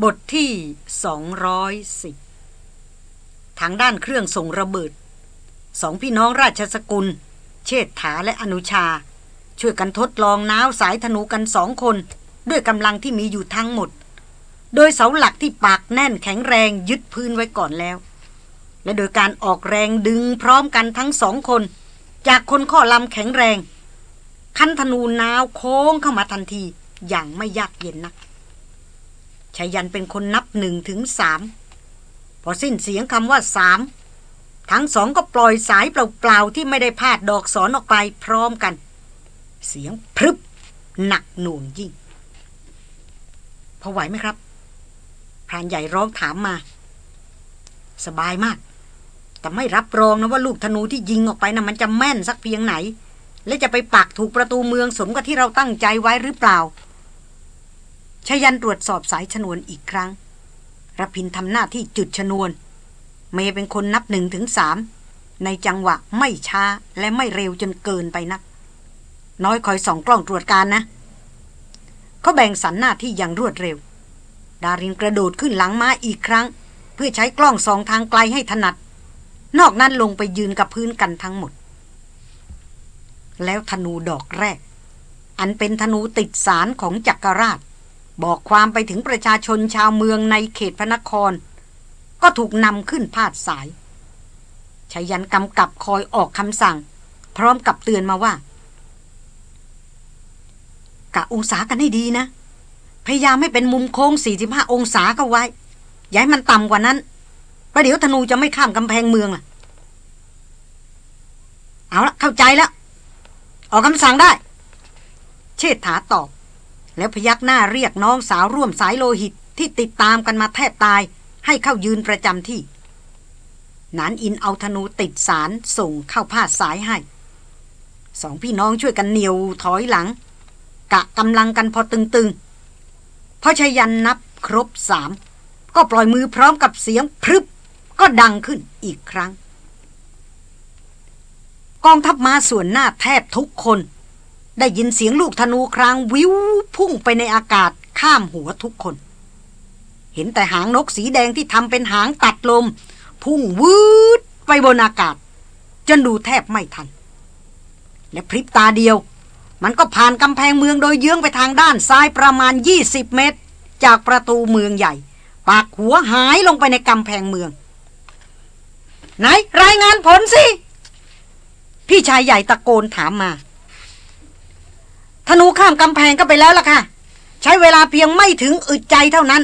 บทที่ 210 ทางด้านเครื่องส่งระเบิด สองพี่น้องราชสกุล เชษฐาและอนุชา ช่วยกันทดลองน้าวสายธนูกันสองคน ด้วยกำลังที่มีอยู่ทั้งหมด โดยเสาหลักที่ปากแน่นแข็งแรงยึดพื้นไว้ก่อนแล้ว และโดยการออกแรงดึงพร้อมกันทั้งสองคน จากคนข้อลำแข็งแรง คันธนูน้าวโค้งเข้ามาทันทีอย่างไม่ยากเย็นนัก ชายันเป็นคนนับหนึ่งถึงสามพอสิ้นเสียงคำว่าสามทั้งสองก็ปล่อยสายเปล่าๆที่ไม่ได้พาดดอกสอนออกไปพร้อมกัน เสียงพรึบหนักหน่วงยิ่ง พอไหวไหมครับ พรานใหญ่ร้องถามมา สบายมาก แต่ไม่รับรองนะว่าลูกธนูที่ยิงออกไปนะ่ะมันจะแม่นสักเพียงไหน และจะไปปักถูกประตูเมืองสมกับที่เราตั้งใจไว้หรือเปล่า ชยันตรวจสอบสายชนวนอีกครั้งรพินทำหน้าที่จุดชนวน เมย์เป็นคนนับหนึ่งถึงสามในจังหวะไม่ช้าและไม่เร็วจนเกินไปนัก น้อยคอยส่องกล้องตรวจการนะ เขาแบ่งสรรหน้าที่อย่างรวดเร็ว ดารินกระโดดขึ้นหลังม้าอีกครั้ง เพื่อใช้กล้องสองทางไกลให้ถนัด นอกนั้นลงไปยืนกับพื้นกันทั้งหมด แล้วธนูดอกแรก อันเป็นธนูติดสารของจักรราช บอกความไปถึงประชาชนชาวเมืองในเขตพระนคร ก็ถูกนำขึ้นพาดสายชายันกำกับคอยออกคำสั่ง พร้อมกับเตือนมาว่ากะองศากันให้ดีนะ พยายามให้เป็นมุมโค้ง 45 องศาเข้าไว้ ย้ายมันต่ำกว่านั้นประเดี๋ยวธนูจะไม่ข้ามกำแพงเมืองล่ะ เอาละเข้าใจแล้ว ออกคำสั่งได้ เชษฐาตอบ แล้วพยักหน้าเรียกน้องสาวร่วมสายโลหิตที่ติดตามกันมาแทบตาย ให้เข้ายืนประจำที่นานอินเอาธนูติดสารส่งเข้าพาสายให้สองพี่น้องช่วยกันเหนียวถอยหลัง กะกำลังกันพอตึงๆพอชยันนับครบสามก็ปล่อยมือพร้อมกับเสียงพรึบก็ดังขึ้นอีกครั้ง กองทัพมาส่วนหน้าแทบทุกคน ได้ยินเสียงลูกธนูครางวิวพุ่งไปในอากาศข้ามหัวทุกคน เห็นแต่หางนกสีแดงที่ทำเป็นหางตัดลม พุ่งวืดไปบนอากาศ จนดูแทบไม่ทัน และพริบตาเดียว มันก็ผ่านกำแพงเมืองโดยเยื้องไปทางด้านซ้ายประมาณ 20 เมตร จากประตูเมืองใหญ่ ปากหัวหายลงไปในกำแพงเมือง ไหนรายงานผลสิ พี่ชายใหญ่ตะโกนถามมา ธนูข้ามกำแพงก็ไปแล้วล่ะค่ะ ใช้เวลาเพียงไม่ถึงอึดใจเท่านั้น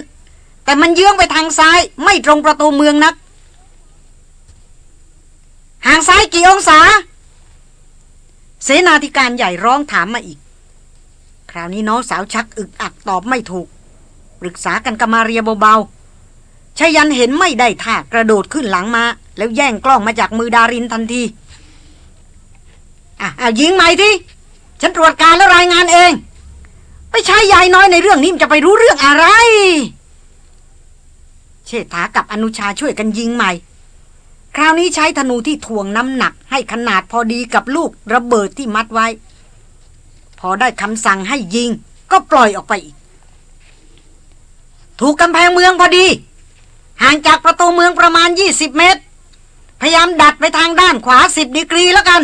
แต่มันเยื้องไปทางซ้ายไม่ตรงประตูเมืองนัก ห่างซ้ายกี่องศา เสนาธิการใหญ่ร้องถามมาอีก คราวนี้น้องสาวชักอึกอักตอบไม่ถูก ปรึกษากันกับมาเรียเบาๆชยันเห็นไม่ได้ท่ากระโดดขึ้นหลังมา แล้วแย่งกล้องมาจากมือดารินทันที อะเอายิงใหม่ที่ ฉันตรวจการแล้วรายงานเอง ไปใช้ยายน้อยในเรื่องนี้มันจะไปรู้เรื่องอะไร เชษฐากับอนุชาช่วยกันยิงใหม่ คราวนี้ใช้ธนูที่ถ่วงน้ำหนัก ให้ขนาดพอดีกับลูกระเบิดที่มัดไว้ พอได้คำสั่งให้ยิง ก็ปล่อยออกไปอีก ถูกกำแพงเมืองพอดี ห่างจากประตูเมืองประมาณ 20 เมตร พยายามดัดไปทางด้านขวา 10ดีกรีแล้วกัน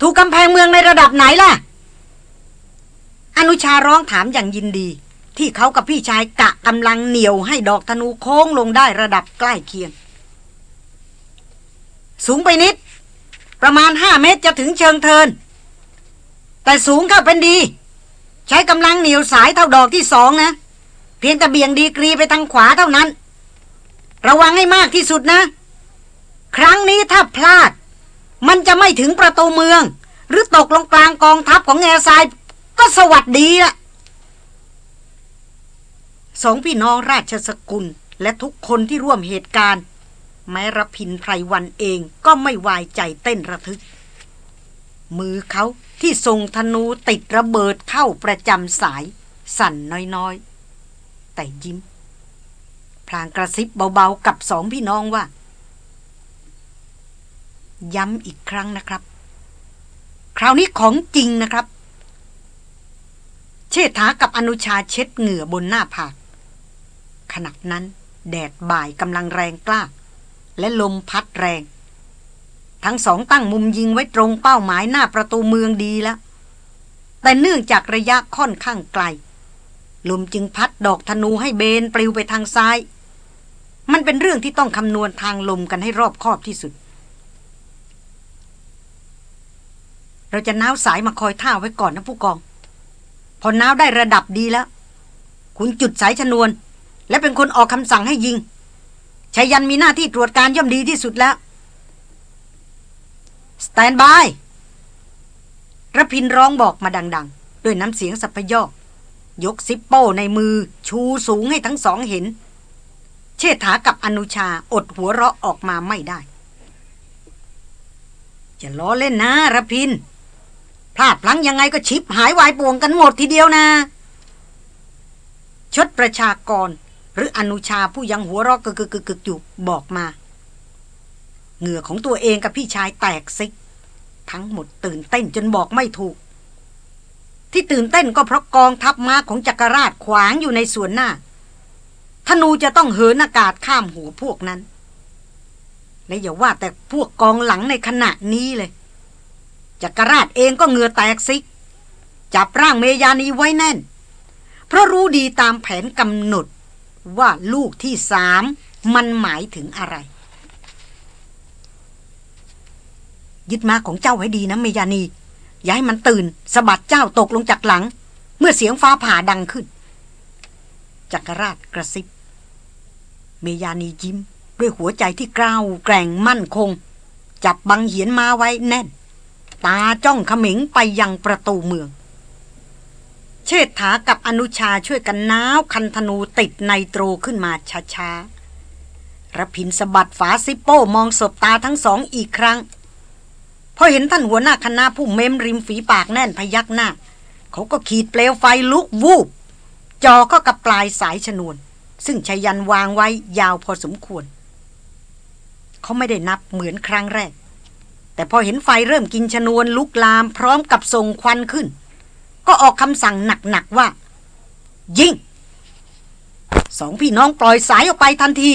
ถูกกำแพงเมืองในระดับไหนล่ะ อนุชาร้องถามอย่างยินดี ที่เขากับพี่ชายกะกำลังเหนียวให้ดอกธนูโค้งลงได้ระดับใกล้เคียง สูงไปนิด ประมาณห้าเมตรจะถึงเชิงเทิน แต่สูงเข้าเป็นดี ใช้กำลังเหนียวสายเท่าดอกที่สองนะ เพียงแต่เบี่ยงดีกรีไปทางขวาเท่านั้น ระวังให้มากที่สุดนะ ครั้งนี้ถ้าพลาด มันจะไม่ถึงประตูเมือง หรือตกลงกลางกองทัพของแง่ทราย ก็สวัสดีละสองพี่น้องราชสกุลและทุกคนที่ร่วมเหตุการณ์ แม้รพินไพรวันเองก็ไม่วายใจเต้นระทึก มือเขาที่ทรงธนูติดระเบิดเข้าประจำสาย สั่นน้อยๆ แต่ยิ้ม พลางกระซิบเบาๆกับสองพี่น้องว่า ย้ำอีกครั้งนะครับ คราวนี้ของจริงนะครับ เชษฐากับอนุชาเช็ดเหงื่อบนหน้าผากขณะนั้น แดดบ่ายกำลังแรงกล้า และลมพัดแรง ทั้งสองตั้งมุมยิงไว้ตรงเป้าหมายหน้าประตูเมืองดีแล้วแต่เนื่องจากระยะค่อนข้างไกล ลมจึงพัดดอกธนูให้เบนปลิวไปทางซ้าย มันเป็นเรื่องที่ต้องคำนวณทางลมกันให้รอบคอบที่สุด เราจะน้าวสายมาคอยท่าไว้ก่อนนะผู้กอง พอน้าวได้ระดับดีแล้ว คุณจุดสายชนวน และเป็นคนออกคำสั่งให้ยิงชายันมีหน้าที่ตรวจการย่อมดีที่สุดแล้ว สแตนบายระพินร้องบอกมาดัง ๆ ด้วยน้ำเสียงสัพยอกยกซิปโป้ในมือชูสูงให้ทั้งสองเห็น เชษฐากับอนุชาอดหัวเราะออกมาไม่ได้ จะล้อเล่นนะระพิน พลาดพลั้งยังไงก็ชิปหายวายป่วงกันหมดทีเดียวนะ ชดประชากร หรืออนุชาผู้ยังหัวรอกกึกกึกกึกอยู่บอกมา เหงื่อของตัวเองกับพี่ชายแตกซิก ทั้งหมดตื่นเต้นจนบอกไม่ถูก ที่ตื่นเต้นก็เพราะกองทัพม้าของจักรราชขวางอยู่ในส่วนหน้าธนูจะต้องเหินอากาศข้ามหัวพวกนั้น และอย่าว่าแต่พวกกองหลังในขณะนี้เลย จักรราชเองก็เหงื่อแตกซิก จับร่างเมยานีไว้แน่น เพราะรู้ดีตามแผนกำหนดว่าลูกที่สามมันหมายถึงอะไร ยึดมาของเจ้าไว้ดีนะเมยานี อย่าให้มันตื่นสะบัดเจ้าตกลงจากหลัง เมื่อเสียงฟ้าผ่าดังขึ้น จักรราชกระซิบ เมยานียิ้ม ด้วยหัวใจที่กล้าวแกร่งมั่นคง จับบังเหียนมาไว้แน่น ตาจ้องขมิงไปยังประตูเมือง เชษฐากับอนุชาช่วยกันน้าวคันธนูติดในโตรขึ้นมาช้าๆระพินสะบัดฝาซิปโป้มองศบตาทั้งสองอีกครั้ง พอเห็นท่านหัวหน้าคณะผู้เม้มริมฝีปากแน่นพยักหน้า เขาก็ขีดเปลวไฟลุกวูบจอก็กับปลายสายชนวน ซึ่งชายันวางไว้ยาวพอสมควร เขาไม่ได้นับเหมือนครั้งแรก แต่พอเห็นไฟเริ่มกินชนวนลุกลามพร้อมกับส่งควันขึ้น ก็ออกคำสั่งหนักๆว่า ยิงสองพี่น้องปล่อยสายออกไปทันที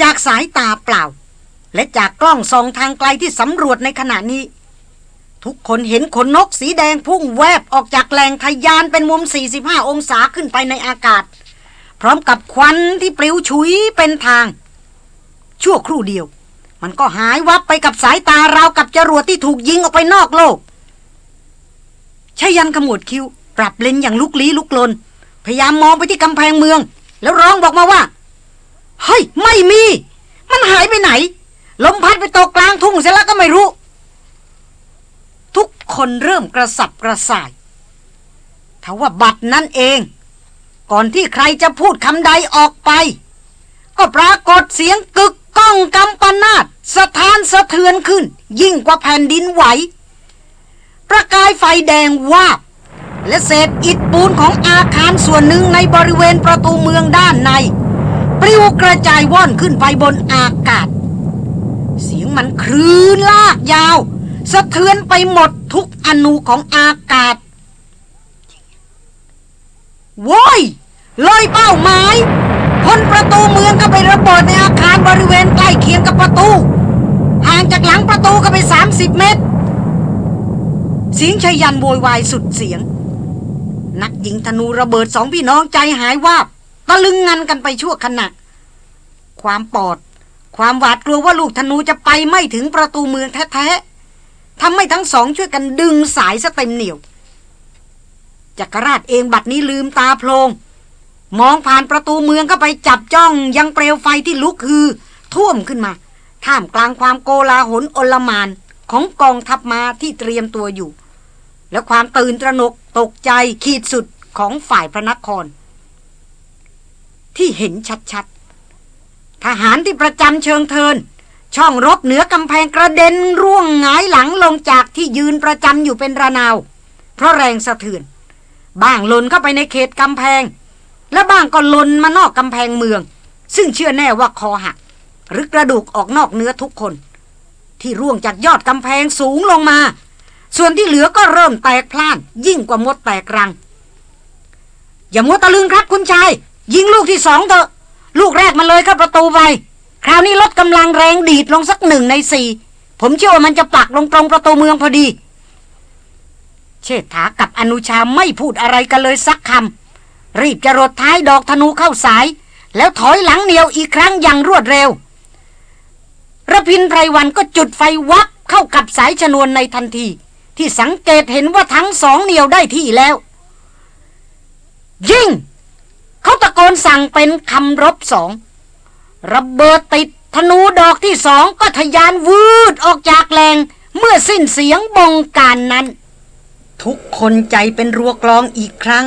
จากสายตาเปล่า และจากกล้องส่องทางไกลที่สำรวจในขณะนี้ ทุกคนเห็นขนนกสีแดงพุ่งแวบออกจากแหล่งทยานเป็นมุม 45 องศาขึ้นไปในอากาศ พร้อมกับควันที่ปลิวฉุยเป็นทาง ชั่วครู่เดียว มันก็หายวับไปกับสายตาราวกับจรวดที่ถูกยิงออกไปนอกโลกชายันขมวดคิ้ว ปรับเลนอย่างลุกลี้ลุกลน พยายามมองไปที่กำแพงเมือง แล้วร้องบอกมาว่า เฮ้ย ไม่มี มันหายไปไหน ลมพัดไปตกกลางทุ่งเสียแล้วก็ไม่รู้ ทุกคนเริ่มกระสับกระส่ายทว่าบัตรนั่นเอง ก่อนที่ใครจะพูดคำใดออกไป ก็ปรากฏเสียงกึก ก้องกำปนาดสถานสะเทือนขึ้น ยิ่งกว่าแผ่นดินไหว ประกายไฟแดงวาบ และเศษอิฐปูนของอาคารส่วนหนึ่งในบริเวณประตูเมืองด้านใน ปลิวกระจายว่อนขึ้นไปบนอากาศ เสียงมันคลื่นลากยาว สะเทือนไปหมดทุกอนูของอากาศโว้ยเลยเป้าหมาย พ้นประตูเมืองก็ไประเบิดในอาคารบริเวณใกล้เคียงกับประตู ห่างจากหลังประตูก็ไปสามสิบเมตร เสียงชายันโวยวายสุดเสียง นักยิงธนูระเบิดสองพี่น้องใจหายวาบตะลึงงันกันไปชั่วขณะ ความปอด ความหวาดกลัวว่าลูกธนูจะไปไม่ถึงประตูเมืองแท้ๆทำให้ทั้งสองช่วยกันดึงสายสเต็มเหนียวจักรราชเองบัดนี้ลืมตาโพลง มองผ่านประตูเมืองก็ไปจับจ้องยังเปลวไฟที่ลุกคือ ท่วมขึ้นมา ท่ามกลางความโกลาหลอลมานของกองทัพมาที่เตรียมตัวอยู่ และความตื่นตระหนกตกใจขีดสุดของฝ่ายพระนคร ที่เห็นชัดๆ ทหารที่ประจำเชิงเทิน ช่องรบเหนือกำแพงกระเด็นร่วงหงายหลังลงจากที่ยืนประจำอยู่เป็นระนาว เพราะแรงสะเทือน บ้างหล่นเข้าไปในเขตกำแพง และบ้างก็หล่นมานอกกำแพงเมือง ซึ่งเชื่อแน่ว่าคอหัก หรือกระดูกออกนอกเนื้อทุกคน ที่ร่วงจากยอดกำแพงสูงลงมา ส่วนที่เหลือก็เริ่มแตกพล่าน ยิ่งกว่ามดแตกรัง อย่ามัวตะลึงครับคุณชาย ยิงลูกที่สองเถอะ ลูกแรกมาเลยเข้าประตูไปคราวนี้ลดกำลังแรงดีดลงสักหนึ่งในสี่ผมเชื่อว่ามันจะปักลงตรงประตูเมืองพอดี เชษฐากับอนุชาไม่พูดอะไรกันเลยสักคำ รีบจะรดท้ายดอกธนูเข้าสาย แล้วถอยหลังเหนียวอีกครั้งอย่างรวดเร็วระพินไพรวันก็จุดไฟวับเข้ากับสายชนวนในทันที ที่สังเกตเห็นว่าทั้งสองเหนียวได้ที่แล้ว ยิ่ง เขาตะโกนสั่งเป็นคำรบสองระเบิดติดธนูดอกที่สองก็ทยานวืดออกจากแรงเมื่อสิ้นเสียงบงการนั้น ทุกคนใจเป็นรัวกลองอีกครั้ง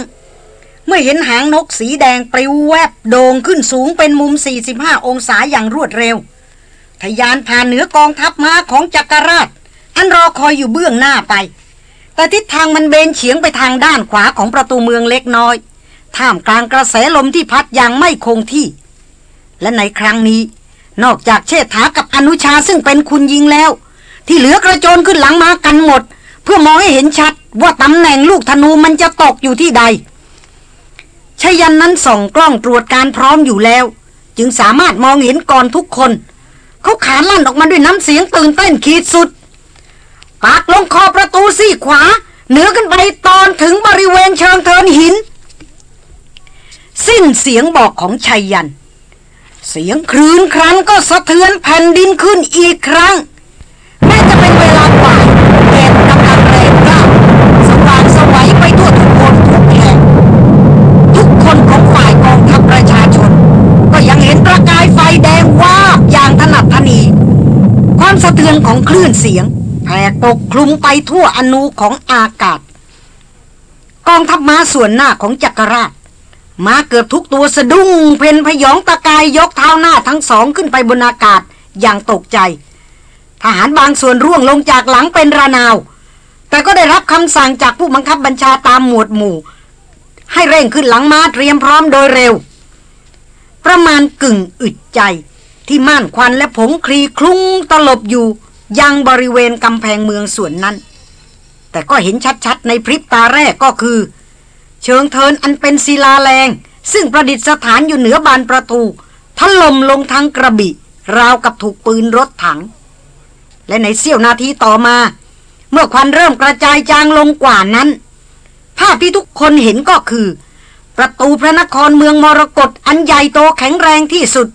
เมื่อเห็นหางนกสีแดงปลิวแวบโด่งขึ้นสูงเป็นมุม 45 องศาอย่างรวดเร็ว ทยานผ่านเหนือกองทัพม้าของจักรราช อันรอคอยอยู่เบื้องหน้าไป แต่ทิศทางมันเบนเฉียงไปทางด้านขวาของประตูเมืองเล็กน้อย ท่ามกลางกระแสลมที่พัดอย่างไม่คงที่ และในครั้งนี้ นอกจากเชษฐากับอนุชาซึ่งเป็นคุณยิงแล้ว ที่เหลือกระโจนขึ้นหลังมากันหมด เพื่อมองให้เห็นชัดว่าตำแหน่งลูกธนูมันจะตกอยู่ที่ใด ชยันนั้นส่องกล้องตรวจการพร้อมอยู่แล้ว จึงสามารถมองเห็นก่อนทุกคน เขาขานลั่นออกมาด้วยน้ำเสียงตื่นเต้นขีดสุด ปากลงคอประตูซี่ขวา เหนือขึ้นไปตอนถึงบริเวณเชิงเทินหิน สิ้นเสียงบอกของชัยยัน เสียงครืนครั้นก็สะเทือนแผ่นดินขึ้นอีกครั้งแม้จะเป็นเวลาบ่ายแดดกำลังแรงกล้าสว่างสวัยไปทั่วทุกคนทุกแห่งทุกคนของฝ่ายกองทัพประชาชน ก็ยังเห็นประกายไฟแดง วาบอย่างถนัดทนี ความสะเทือนของคลื่นเสียงแผ่ปกคลุมไปทั่วอนูของอากาศ กองทัพม้าส่วนหน้าของจักรราชม้าเกือบทุกตัวสะดุ้งเพนพยองตะกายยกเท้าหน้าทั้งสองขึ้นไปบนอากาศอย่างตกใจ ทหารบางส่วนร่วงลงจากหลังเป็นระนาว แต่ก็ได้รับคำสั่งจากผู้บังคับบัญชาตามหมวดหมู่ ให้เร่งขึ้นหลังม้าเตรียมพร้อมโดยเร็ว ประมาณกึ่งอึดใจ ที่ม่านควันและผงคลีคลุ้งตลบอยู่ ยังบริเวณกำแพงเมืองส่วนนั้น แต่ก็เห็นชัดๆในพริบตาแรกก็คือ เชิงเทินอันเป็นศิลาแรง ซึ่งประดิษฐานอยู่เหนือบานประตูถล่มลงทั้งกระบี่ราวกับถูกปืนรถถัง และในเสี้ยวนาทีต่อมา เมื่อควันเริ่มกระจายจางลงกว่านั้น ภาพที่ทุกคนเห็นก็คือ ประตูพระนครเมืองมรกตอันใหญ่โตแข็งแรงที่สุด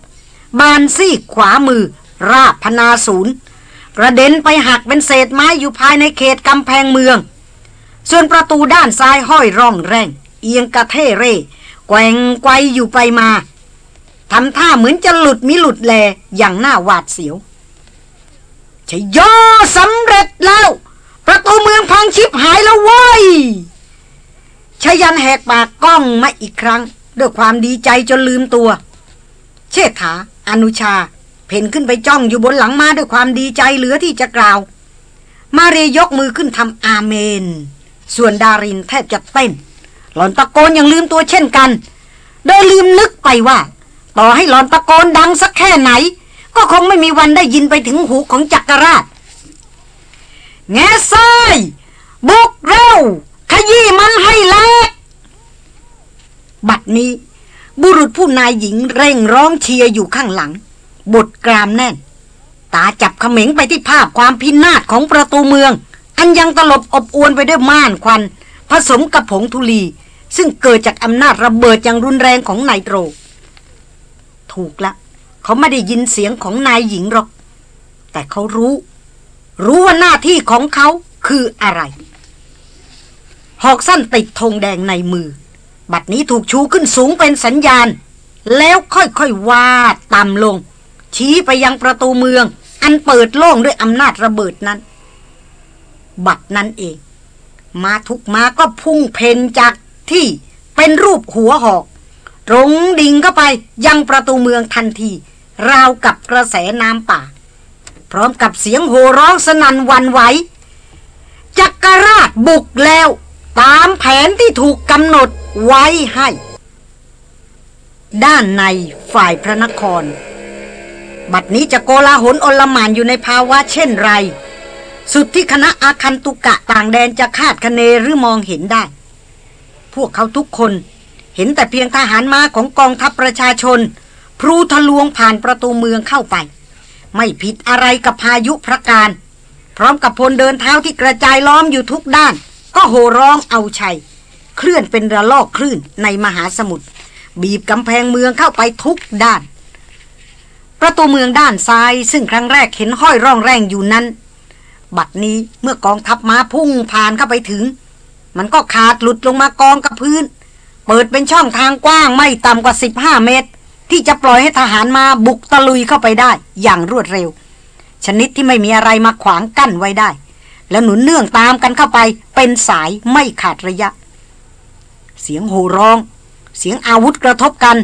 บานซีกขวามือ ราบพนาศูนย์กระเด็นไปหักเป็นเศษไม้อยู่ภายในเขตกำแพงเมือง ส่วนประตูด้านซ้ายห้อยร่องแรง เอียงกระเทเร่แกว่งไกวอยู่ไปมาทำท่าเหมือนจะหลุดมิหลุดแลอย่างหน้าหวาดเสียวชยอสำเร็จแล้ว ประตูเมืองพังชิบหายแล้วว้ยชยันแหกปากก้องมาอีกครั้ง ด้วยความดีใจจนลืมตัว เชษฐา อนุชา เพ่นขึ้นไปจ้องอยู่บนหลังมาด้วยความดีใจเหลือที่จะกล่าว มาเรยกมือขึ้นทำอาเมน ส่วนดารินแทบจะเต้น หลอนตะโกนอย่างลืมตัวเช่นกัน โดยลืมนึกไปว่า ต่อให้หลอนตะโกนดังสักแค่ไหน ก็คงไม่มีวันได้ยินไปถึงหูของจักรราช แง่ซ้ายบุกเร็วขยี้มันให้แลกบัดนี้ บุรุษผู้นายหญิงเร่งร้องเชียร์อยู่ข้างหลัง บทกรามแน่น ตาจับเขม็งไปที่ภาพความพินาศของประตูเมือง อันยังตลบอบอวนไปด้วยม่านควัน ผสมกับผงธุลี ซึ่งเกิดจากอำนาจระเบิดอย่างรุนแรงของไนโตร ถูกละเขาไม่ได้ยินเสียงของนายหญิงหรอก แต่เขารู้ รู้ว่าหน้าที่ของเขาคืออะไร หอกสั้นติดธงแดงในมือ บัดนี้ถูกชูขึ้นสูงเป็นสัญญาณ แล้วค่อยๆวาดต่ำลง ชี้ไปยังประตูเมือง อันเปิดโล่งด้วยอำนาจระเบิดนั้น บัดนั้นเอง มาทุกมาก็พุ่งเพนจากที่เป็นรูปหัวหอกรงดิ่งเข้าไปยังประตูเมืองทันที ราวกับกระแสน้ำป่า พร้อมกับเสียงโห่ร้องสนั่นวันไหวจักรราชบุกแล้ว ตามแผนที่ถูกกำหนดไว้ให้ ด้านในฝ่ายพระนคร บัดนี้จะโกลาหลอลมานอยู่ในภาวะเช่นไร สุดที่คณะอาคันตุกะต่างแดนจะคาดคะเนหรือมองเห็นได้ พวกเขาทุกคนเห็นแต่เพียงทหารม้าของกองทัพประชาชนพลูทะลวงผ่านประตูเมืองเข้าไป ไม่ผิดอะไรกับพายุพระการ พร้อมกับพลเดินเท้าที่กระจายล้อมอยู่ทุกด้าน ก็โห่ร้องเอาชัย เคลื่อนเป็นระลอกคลื่นในมหาสมุทรบีบกำแพงเมืองเข้าไปทุกด้าน ประตูเมืองด้านซ้ายซึ่งครั้งแรกเห็นห้อยร่องแรงอยู่นั้น บัดนี้เมื่อกองทัพม้าพุ่งผ่านเข้าไปถึง มันก็ขาดหลุดลงมากองกับพื้น เปิดเป็นช่องทางกว้างไม่ต่ำกว่า 15 เมตร ที่จะปล่อยให้ทหารมาบุกตะลุยเข้าไปได้อย่างรวดเร็ว ชนิดที่ไม่มีอะไรมาขวางกั้นไว้ได้ แล้วหนุนเนื่องตามกันเข้าไปเป็นสายไม่ขาดระยะ เสียงโห่ร้อง เสียงอาวุธกระทบกัน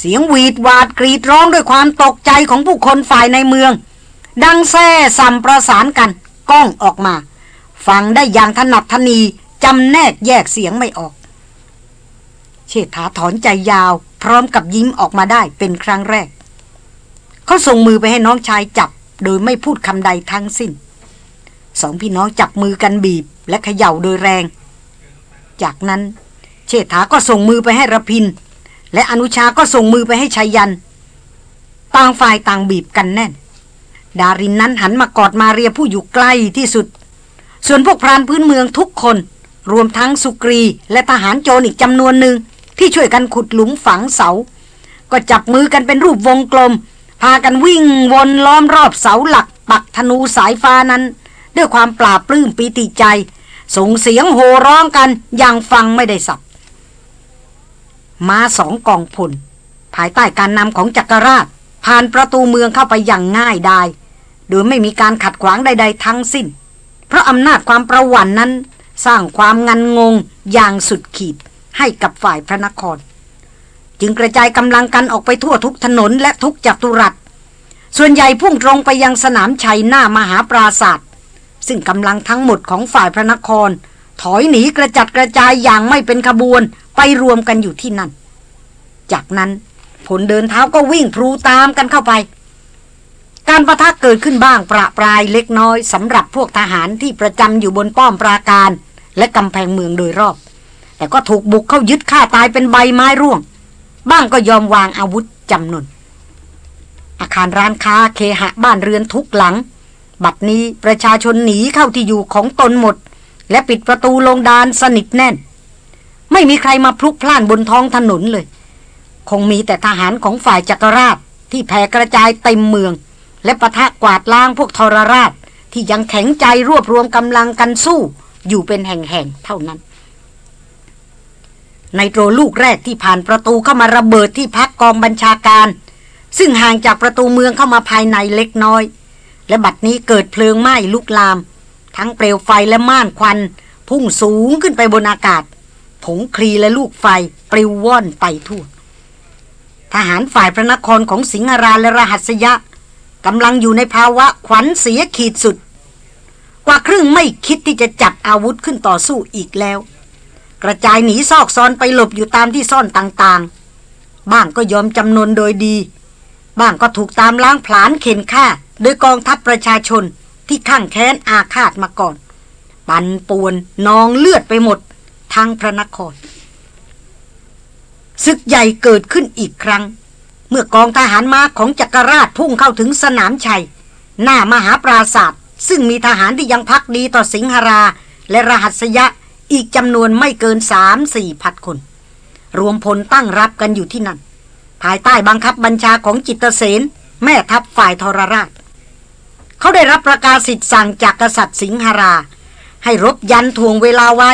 เสียงหวีดหวาดกรีดร้องด้วยความตกใจของผู้คนฝ่ายในเมือง ดังแซ่สัมประสานกันก้องออกมา ฟังได้อย่างถนัดทนีจำแนกแยกเสียงไม่ออก เชษฐาถอนใจยาว พร้อมกับยิ้มออกมาได้เป็นครั้งแรก เขาส่งมือไปให้น้องชายจับ โดยไม่พูดคำใดทั้งสิ้น สองพี่น้องจับมือกันบีบและเขย่าโดยแรง จากนั้นเชษฐาก็ส่งมือไปให้ระพิน และอนุชาก็ส่งมือไปให้ชัยยัน ต่างฝ่ายต่างบีบกันแน่น ดารินนั้นหันมากอดมาเรียผู้อยู่ใกล้ที่สุด ส่วนพวกพรานพื้นเมืองทุกคน รวมทั้งสุกรีและทหารโจรอีกจำนวนหนึ่งที่ช่วยกันขุดหลุมฝังเสา ก็จับมือกันเป็นรูปวงกลม พากันวิ่งวนล้อมรอบเสาหลักปักธนูสายฟ้านั้น ด้วยความปราบปลื้มปีติใจ ส่งเสียงโห่ร้องกันอย่างฟังไม่ได้สับมาสองกองพลภายใต้การนำของจักรราช ผ่านประตูเมืองเข้าไปอย่างง่ายดายโดยไม่มีการขัดขวางใด ๆ ทั้งสิ้น เพราะอำนาจความประวันนั้น สร้างความงันงงอย่างสุดขีดให้กับฝ่ายพระนคร จึงกระจายกำลังกันออกไปทั่วทุกถนนและทุกจัตุรัส ส่วนใหญ่พุ่งตรงไปยังสนามชัยหน้ามหาปราศาสตร์ ซึ่งกำลังทั้งหมดของฝ่ายพระนคร ถอยหนีกระจัดกระจายอย่างไม่เป็นขบวนไปรวมกันอยู่ที่นั่น จากนั้นผลเดินเท้าก็วิ่งพลูตามกันเข้าไป การประทะเกิดขึ้นบ้างประปรายเล็กน้อยสำหรับพวกทหารที่ประจำอยู่บนป้อมปราการ และกำแพงเมืองโดยรอบ แต่ก็ถูกบุกเข้ายึดฆ่าตายเป็นใบไม้ร่วง บ้างก็ยอมวางอาวุธจำนวนอาคารร้านค้าเคหะบ้านเรือนทุกหลัง บัดนี้ประชาชนหนีเข้าที่อยู่ของตนหมด และปิดประตูลงดานสนิทแน่น ไม่มีใครมาพลุกพล่านบนท้องถนนเลย คงมีแต่ทหารของฝ่ายจักรราชที่แผ่กระจายเต็มเมือง และประทะกวาดล้างพวกทรราชที่ยังแข็งใจรวบรวมกำลังกันสู้ อยู่เป็นแห่งๆเท่านั้นในโตรลูกแรกที่ผ่านประตูเข้ามาระเบิดที่พักกองบัญชาการ ซึ่งห่างจากประตูเมืองเข้ามาภายในเล็กน้อย และบัดนี้เกิดเพลิงไหม้ลุกลาม ทั้งเปลวไฟและม่านควัน พุ่งสูงขึ้นไปบนอากาศ ผงคลีและลูกไฟปลิวว่อนไปทั่ว ทหารฝ่ายพระนครของสิงหราและรหัสยะกำลังอยู่ในภาวะขวัญเสียขีดสุด กว่าครึ่งไม่คิดที่จะจับอาวุธขึ้นต่อสู้อีกแล้ว กระจายหนีซอกซอนไปหลบอยู่ตามที่ซ่อนต่างๆ บ้างก็ยอมจำนนโดยดี บ้างก็ถูกตามล้างผลาญเข็นฆ่า โดยกองทัพประชาชนที่ข้างแค้นอาฆาตมาก่อน ปันป่วนนองเลือดไปหมดทั้งพระนครศึกใหญ่เกิดขึ้นอีกครั้ง เมื่อกองทหารม้าของจักรราชพุ่งเข้าถึงสนามชัย หน้ามหาปราศาสตร์ซึ่งมีทหารที่ยังพักดีต่อสิงหรา และรหัสยะอีกจำนวนไม่เกินสามสี่พันคน รวมพลตั้งรับกันอยู่ที่นั่น ภายใต้บังคับบัญชาของจิตเสนแม่ทัพฝ่ายทรราช เขาได้รับประกาศสิทธิ์สั่งจากกษัตริย์สิงหรา ให้รบยันทวงเวลาไว้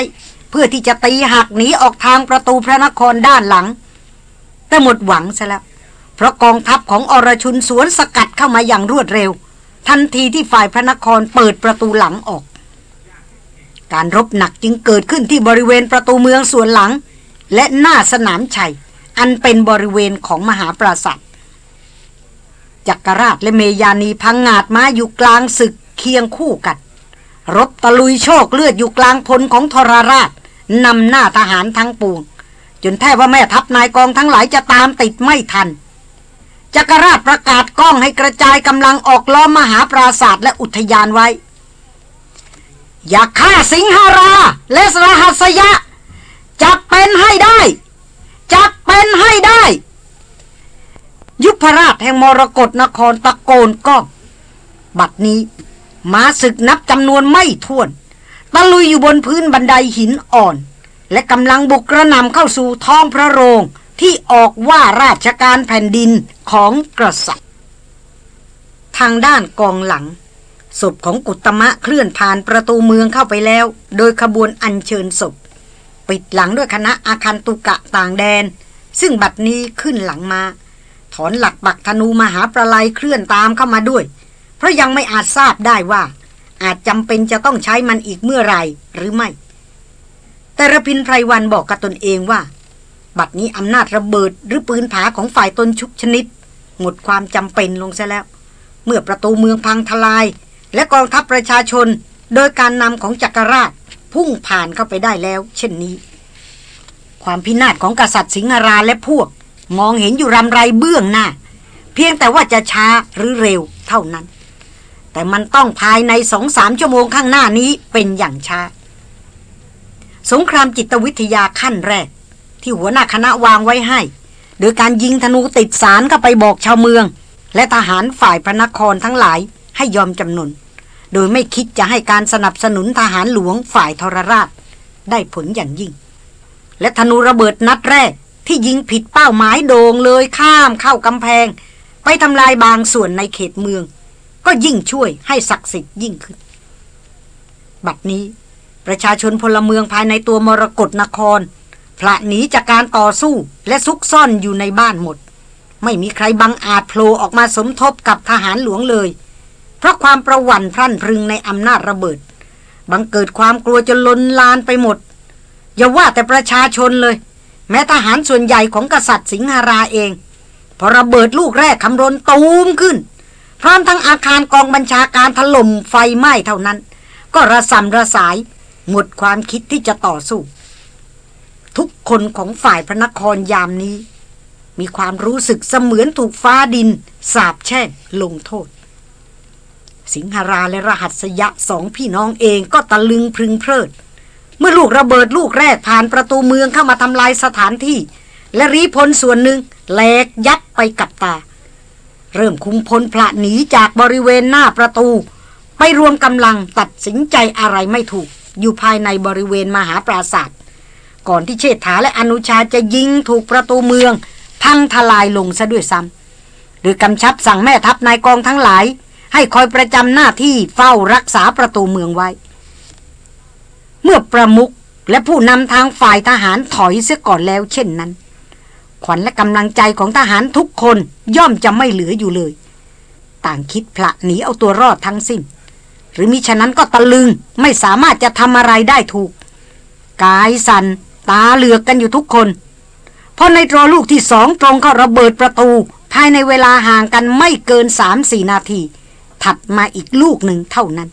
เพื่อที่จะตีหักหนีออกทางประตูพระนครด้านหลัง แต่หมดหวังซะแล้ว เพราะกองทัพของอรชุนสวนสกัดเข้ามาอย่างรวดเร็ว ทันทีที่ฝ่ายพระนครเปิดประตูหลังออก การรบหนักจึงเกิดขึ้นที่บริเวณประตูเมืองส่วนหลัง และหน้าสนามชัย อันเป็นบริเวณของมหาปราสาทจักรราชและเมยานีพังงาดมาอยู่กลางศึกเคียงคู่กัน รบตะลุยโชคเลือดอยู่กลางพลของทรราชนำหน้าทหารทั้งปวง จนแทบว่าแม่ทัพนายกองทั้งหลายจะตามติดไม่ทัน จักรราชประกาศกล้องให้กระจายกำลังออกล้อมมหาปราศาสตร์และอุทยานไว้ อย่าฆ่าสิงหาราและสรหัสยะจะเป็นให้ได้ จับเป็นให้ได้ ยุพราชแห่งมรกรนครตะโกนก้องบัดนี้มาศึกนับจำนวนไม่ถ้วนตะลุยอยู่บนพื้นบันไดหินอ่อน และกำลังบุกกระนำเข้าสู่ท้องพระโรงที่ออกว่าราชการแผ่นดินของกษัตริย์ ทางด้านกองหลัง ศพของกุตมะเคลื่อนผ่านประตูเมืองเข้าไปแล้ว โดยขบวนอัญเชิญศพ ปิดหลังด้วยคณะอาคันตุกะต่างแดน ซึ่งบัดนี้ขึ้นหลังมา ถอนหลักปักธนูมหาประไลเคลื่อนตามเข้ามาด้วย เพราะยังไม่อาจทราบได้ว่า อาจจำเป็นจะต้องใช้มันอีกเมื่อไรหรือไม่ แต่ระพินไพรวันบอกกับตนเองว่า บัดนี้อำนาจระเบิดหรือปืนผาของฝ่ายตนชุกชนิด หมดความจำเป็นลงซะแล้ว เมื่อประตูเมืองพังทลาย และกองทัพประชาชน โดยการนำของจักรราช พุ่งผ่านเข้าไปได้แล้ว เช่นนี้ ความพินาศของกษัตริย์สิงหราและพวก มองเห็นอยู่รำไรเบื้องหน้า เพียงแต่ว่าจะช้าหรือเร็วเท่านั้น แต่มันต้องภายในสองสามชั่วโมงข้างหน้านี้เป็นอย่างช้า สงครามจิตวิทยาขั้นแรก ที่หัวหน้าคณะวางไว้ให้ โดยการยิงธนูติดสารเข้าไปบอกชาวเมือง และทหารฝ่ายพระนครทั้งหลายให้ยอมจำนน โดยไม่คิดจะให้การสนับสนุนทหารหลวงฝ่ายทรราช ได้ผลอย่างยิ่ง และธนูระเบิดนัดแรกที่ยิงผิดเป้าหมายโด่งเลยข้ามเข้ากำแพง ไปทำลายบางส่วนในเขตเมือง ก็ยิ่งช่วยให้ศักดิ์สิทธิ์ยิ่งขึ้น บัดนี้ ประชาชนพลเมืองภายในตัวมรกรนครพละหนีจากการต่อสู้และซุกซ่อนอยู่ในบ้านหมด ไม่มีใครบังอาจโผล่ออกมาสมทบกับทหารหลวงเลย เพราะความประวันพรั่นพรึงในอำนาจระเบิด บังเกิดความกลัวจนล้นลานไปหมด อย่าว่าแต่ประชาชนเลย แม้ทหารส่วนใหญ่ของกษัตริย์สิงหาราเอง พอระเบิดลูกแรกคำรนตูมขึ้น พร้อมทั้งอาคารกองบัญชาการถล่มไฟไหม้เท่านั้น ก็ระสำระสาย หมดความคิดที่จะต่อสู้ ทุกคนของฝ่ายพระนครยามนี้ มีความรู้สึกเสมือนถูกฟ้าดิน สาบแช่งลงโทษ สิงหราและรหัสยะสองพี่น้องเองก็ตะลึงพึงเพลิด เมื่อลูกระเบิดลูกแรกผ่านประตูเมืองเข้ามาทำลายสถานที่ และรีพลส่วนหนึ่งแหลกยับไปกับตา เริ่มคุมพลพระหนีจากบริเวณหน้าประตู ไปรวมกำลังตัดสินใจอะไรไม่ถูก อยู่ภายในบริเวณมหาปราศาสตร์ก่อนที่เชษฐาและอนุชาจะยิงถูกประตูเมือง พังทลายลงซะด้วยซ้ำหรือกำชับสั่งแม่ทัพนายกองทั้งหลาย ให้คอยประจำหน้าที่เฝ้ารักษาประตูเมืองไว้ เมื่อประมุขและผู้นำทางฝ่ายทหารถอยเสียก่อนแล้วเช่นนั้น ขวัญและกำลังใจของทหารทุกคนย่อมจะไม่เหลืออยู่เลย ต่างคิดพละหนีเอาตัวรอดทั้งสิ้น หรือมิฉะนั้นก็ตะลึงไม่สามารถจะทำอะไรได้ถูก กายสันตาเหลือกกันอยู่ทุกคน เพราะในตรอลูกที่สองตรงเขาระเบิดประตู ภายในเวลาห่างกันไม่เกินสามสี่นาที ถัดมาอีกลูกหนึ่งเท่านั้น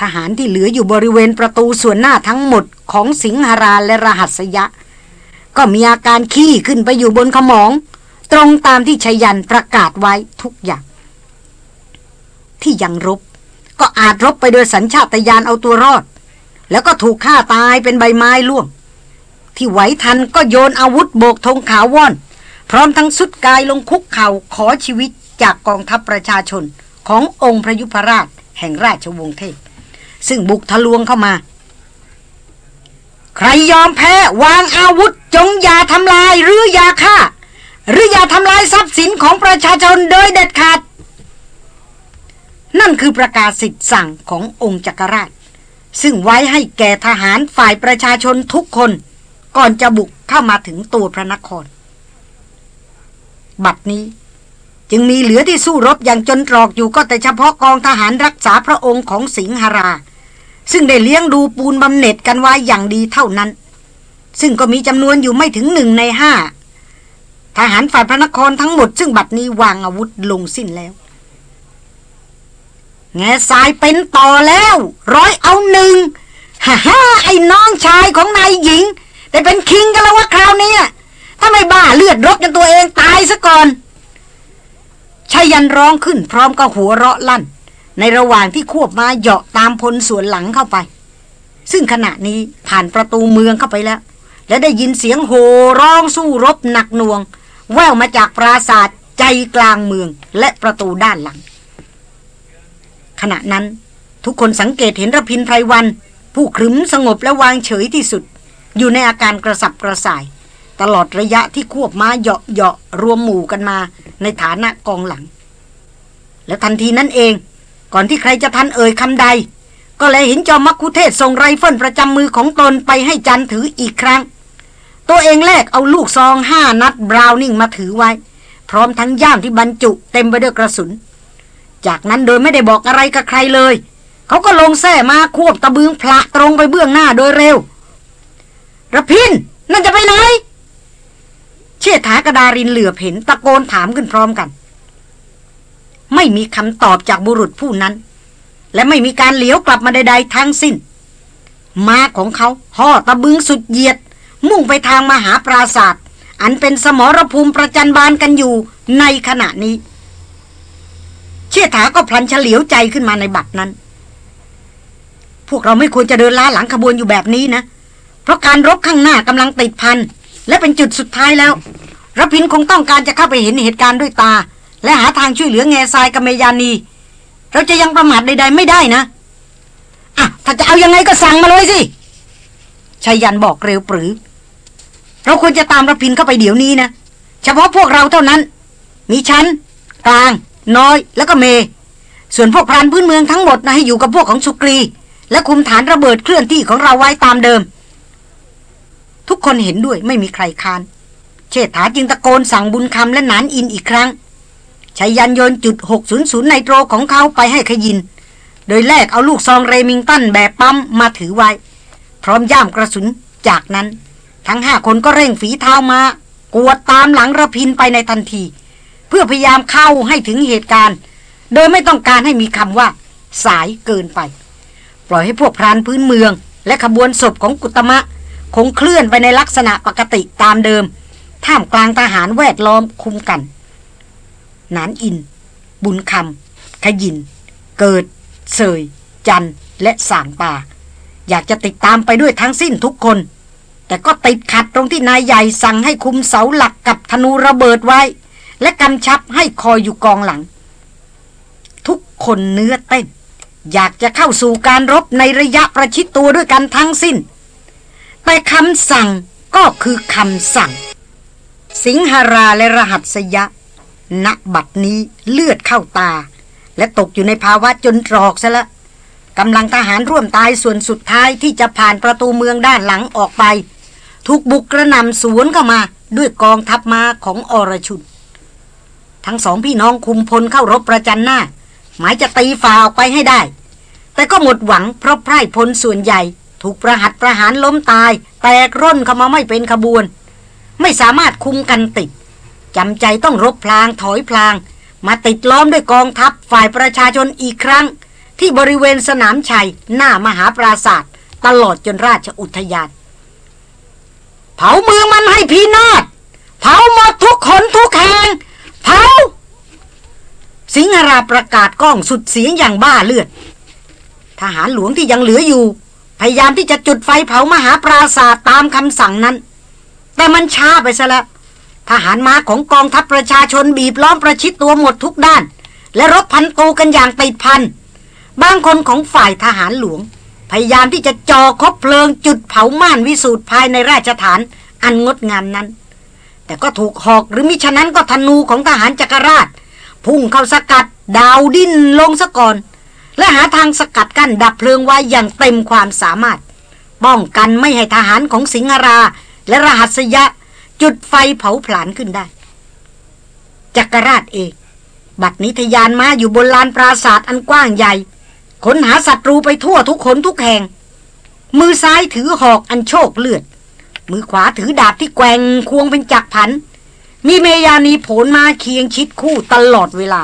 ทหารที่เหลืออยู่บริเวณประตูส่วนหน้าทั้งหมดของสิงหราและรหัสยะ ก็มีอาการขี้ขึ้นไปอยู่บนขมอง ตรงตามที่ชยันประกาศไว้ทุกอย่าง ที่ยังรบ ก็อาจรบไปโดยสัญชาตญาณเอาตัวรอด แล้วก็ถูกฆ่าตายเป็นใบไม้ล่วง ที่ไหวทันก็โยนอาวุธโบกธงขาวว่อน พร้อมทั้งสุดกายลงคุกเข่าขอชีวิตจากกองทัพประชาชน ขององค์พระยุพราช แห่งราชวงศ์เทพ ซึ่งบุกทะลวงเข้ามา ใครยอมแพ้วางอาวุธจงอย่าทำลายหรืออย่าฆ่า หรืออย่าทำลายทรัพย์สินของประชาชนโดยเด็ดขาด นั่นคือประกาศสิทธิ์สั่งขององค์จักรราช ซึ่งไว้ให้แก่ทหารฝ่ายประชาชนทุกคน ก่อนจะบุกเข้ามาถึงตัวพระนคร บัดนี้ จึงมีเหลือที่สู้รบอย่างจนตรอกอยู่ก็แต่เฉพาะกองทหารรักษาพระองค์ของสิงหรา ซึ่งได้เลี้ยงดูปูนบำเหน็จกันไว้อย่างดีเท่านั้น ซึ่งก็มีจำนวนอยู่ไม่ถึงหนึ่งในห้าทหารฝ่ายพระนครทั้งหมด ซึ่งบัดนี้วางอาวุธลงสิ้นแล้ว แง่สายเป็นต่อแล้ว ร้อยเอาหนึ่งฮ่าฮ่าไอ้น้องชายของนายหญิงแต่เป็นคิงกันแล้วว่าคราวนี้ถ้าไม่บ้าเลือดรบจนตัวเองตายซะก่อน ชายันร้องขึ้นพร้อมกับหัวเราะลั่น ในระหว่างที่ควบมาเหาะตามพลสวนหลังเข้าไป ซึ่งขณะนี้ผ่านประตูเมืองเข้าไปแล้ว และได้ยินเสียงโห่ร้องสู้รบหนักหน่วง แววมาจากปราศาสตร์ใจกลางเมืองและประตูด้านหลัง ขณะนั้นทุกคนสังเกตเห็นระพินไพรวัน ผู้ขรึมสงบและวางเฉยที่สุด อยู่ในอาการกระสับกระส่าย ตลอดระยะที่ควบม้าเหยาะเหยาะรวมหมู่กันมาในฐานะกองหลัง และทันทีนั้นเอง ก่อนที่ใครจะทันเอ่ยคำใด ก็เลยเห็นจอมมัคคุเทศก์ส่งไรเฟิลประจำมือของตนไปให้จันถืออีกครั้ง ตัวเองแลกเอาลูกซองห้านัด Browning มาถือไว้ พร้อมทั้งย่ามที่บรรจุเต็มไปด้วยกระสุน จากนั้นโดยไม่ได้บอกอะไรกับใครเลย เขาก็ลงแส่มาควบตะบึงพระตรงไปเบื้องหน้าโดยเร็วระพินนั่นจะไปไหน เชษฐากระดารินเหลือบเห็นตะโกนถามขึ้นพร้อมกัน ไม่มีคำตอบจากบุรุษผู้นั้น และไม่มีการเหลียวกลับมาใดๆทั้งสิ้น มาของเขาห่อตะบึงสุดเหยียด มุ่งไปทางมหาปราศาสตร์อันเป็นสมรภูมิประจันบานกันอยู่ในขณะนี้ เชษฐาก็พลันเฉลียวใจขึ้นมาในบัตรนั้น พวกเราไม่ควรจะเดินล้าหลังขบวนอยู่แบบนี้นะ เพราะการรบข้างหน้ากำลังติดพัน และเป็นจุดสุดท้ายแล้วรพินคงต้องการจะเข้าไปเห็นเหตุการณ์ด้วยตา และหาทางช่วยเหลือแง่ทรายกับเมยานี เราจะยังประมาทใด ๆ ไม่ได้นะอะถ้าจะเอายังไงก็สั่งมาเลยสิชายันบอกเร็วปรือ เราควรจะตามรพินเข้าไปเดี๋ยวนี้นะ เฉพาะพวกเราเท่านั้น มีฉันกลาง น้อยแล้วก็เม ส่วนพวกพรานพื้นเมืองทั้งหมดนะให้อยู่กับพวกของสุกรี และคุมฐานระเบิดเคลื่อนที่ของเราไว้ตามเดิม ทุกคนเห็นด้วยไม่มีใครคาน เชษฐาจึงตะโกนสั่งบุญคำและนานอินอีกครั้งชายันโยนจุด 600 ไนโตรของเขาไปให้ขยิน โดยแลกเอาลูกซองเรมิงตันแบบปั๊มมาถือไว้ พร้อมย่ามกระสุนจากนั้น ทั้งห้าคนก็เร่งฝีเท้ามากวดตามหลังระพินไปในทันที เพื่อพยายามเข้าให้ถึงเหตุการณ์ โดยไม่ต้องการให้มีคำว่า สายเกินไป ปล่อยให้พวกพรานพื้นเมือง และขบวนศพของกุตมะ คงเคลื่อนไปในลักษณะปกติตามเดิม ท่ามกลางทหารแวดล้อมคุมกัน นานอิน บุญคำขยิน เกิด เสย จันและสางป่า อยากจะติดตามไปด้วยทั้งสิ้นทุกคน แต่ก็ติดขัดตรงที่นายใหญ่สั่งให้คุมเสาหลักกับธนูระเบิดไว้ และกำชับให้คอยอยู่กองหลัง ทุกคนเนื้อเต้นอยากจะเข้าสู่การรบในระยะประชิดตัวด้วยกันทั้งสิ้น แต่คำสั่งก็คือคำสั่ง สิงหาราและรหัสยะณบัดนี้เลือดเข้าตา และตกอยู่ในภาวะจนตรอกซะละกำลังทหารร่วมตายส่วนสุดท้ายที่จะผ่านประตูเมืองด้านหลังออกไป ถูกบุกกระนำสวนเข้ามาด้วยกองทัพมาของอรชุนทั้งสองพี่น้องคุมพลเข้ารบประจันหน้า หมายจะตีฝ่าออกไปให้ได้ แต่ก็หมดหวังเพราะไพร่พลส่วนใหญ่ ถูกประหัตประหารล้มตาย แตกร่นเข้ามาไม่เป็นขบวน ไม่สามารถคุมกันติดจำใจต้องรบพลางถอยพลาง มาติดล้อมด้วยกองทัพฝ่ายประชาชนอีกครั้ง ที่บริเวณสนามชัย หน้ามหาปราศาสตร์ตลอดจนราชอุทยาน เผาเมืองมันให้พีนาศเผาหมดทุกคนทุกแห่งเผาสิงหราประกาศก้องสุดเสียงอย่างบ้าเลือด ทหารหลวงที่ยังเหลืออยู่ พยายามที่จะจุดไฟเผามหาปราศาสตร์ตามคำสั่งนั้น แต่มันช้าไปซะแล้วทหารม้าของกองทัพประชาชนบีบล้อมประชิดตัวหมดทุกด้าน และรบพันตูกันอย่างติดพันบางคนของฝ่ายทหารหลวง พยายามที่จะจ่อคบเพลิงจุดเผาม่านวิสูตรภายในราชฐานอันงดงามนั้น แต่ก็ถูกหอกหรือมิฉะนั้นก็ธนูของทหารจักรราช พุ่งเข้าสกัดดาวดิ้นลงซะก่อน และหาทางสกัดกั้นดับเพลิงไว้อย่างเต็มความสามารถ ป้องกันไม่ให้ทหารของสิงหรา และรหัสยะ จุดไฟเผาผลาญขึ้นได้ จักรราชเอง บัดนี้ทยานมาอยู่บนลานปราศาสตร์อันกว้างใหญ่ ค้นหาศัตรูไปทั่วทุกขนทุกแห่ง มือซ้ายถือหอกอันโชคเลือด มือขวาถือดาบที่แกว่งควงเป็นจักรพัน มีเมยานีโผลมาเคียงชิดคู่ตลอดเวลา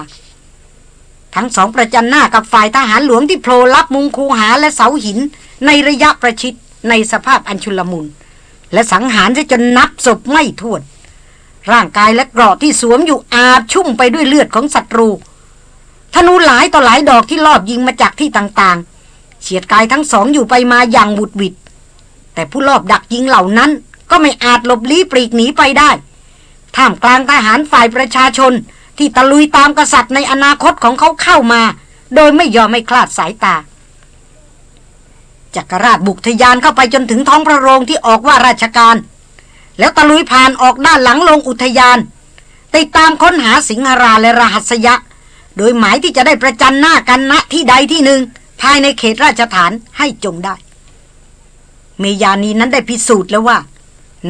ทั้งสองประจันหน้ากับฝ่ายทหารหลวงที่โผล่รับมุงคูหาและเสาหิน ในระยะประชิดในสภาพอันชุลมุน และสังหารซะจนนับศพไม่ถ้วน ร่างกายและเกราะที่สวมอยู่อาบชุ่มไปด้วยเลือดของศัตรูธนูหลายต่อหลายดอกที่ลอบยิงมาจากที่ต่างๆเฉียดกายทั้งสองอยู่ไปมาอย่างบุดวิดแต่ผู้ลอบดักยิงเหล่านั้นก็ไม่อาจหลบลี้ปลีกหนีไปได้ท่ามกลางทหารฝ่ายประชาชน ที่ตะลุยตามกษัตริย์ในอนาคตของเขาเข้ามา โดยไม่ยอมไม่คลาดสายตาจักรราชบุกทยานเข้าไปจนถึงท้องพระโรงที่ออกว่าราชการ แล้วตะลุยผ่านออกด้านหลังลงอุทยาน ติดตามค้นหาสิงหราและรหัสยะ โดยหมายที่จะได้ประจันหน้ากันณที่ใดที่หนึ่ง ภายในเขตราชฐานให้จงได้ เมยานีนั้นได้พิสูจน์แล้วว่า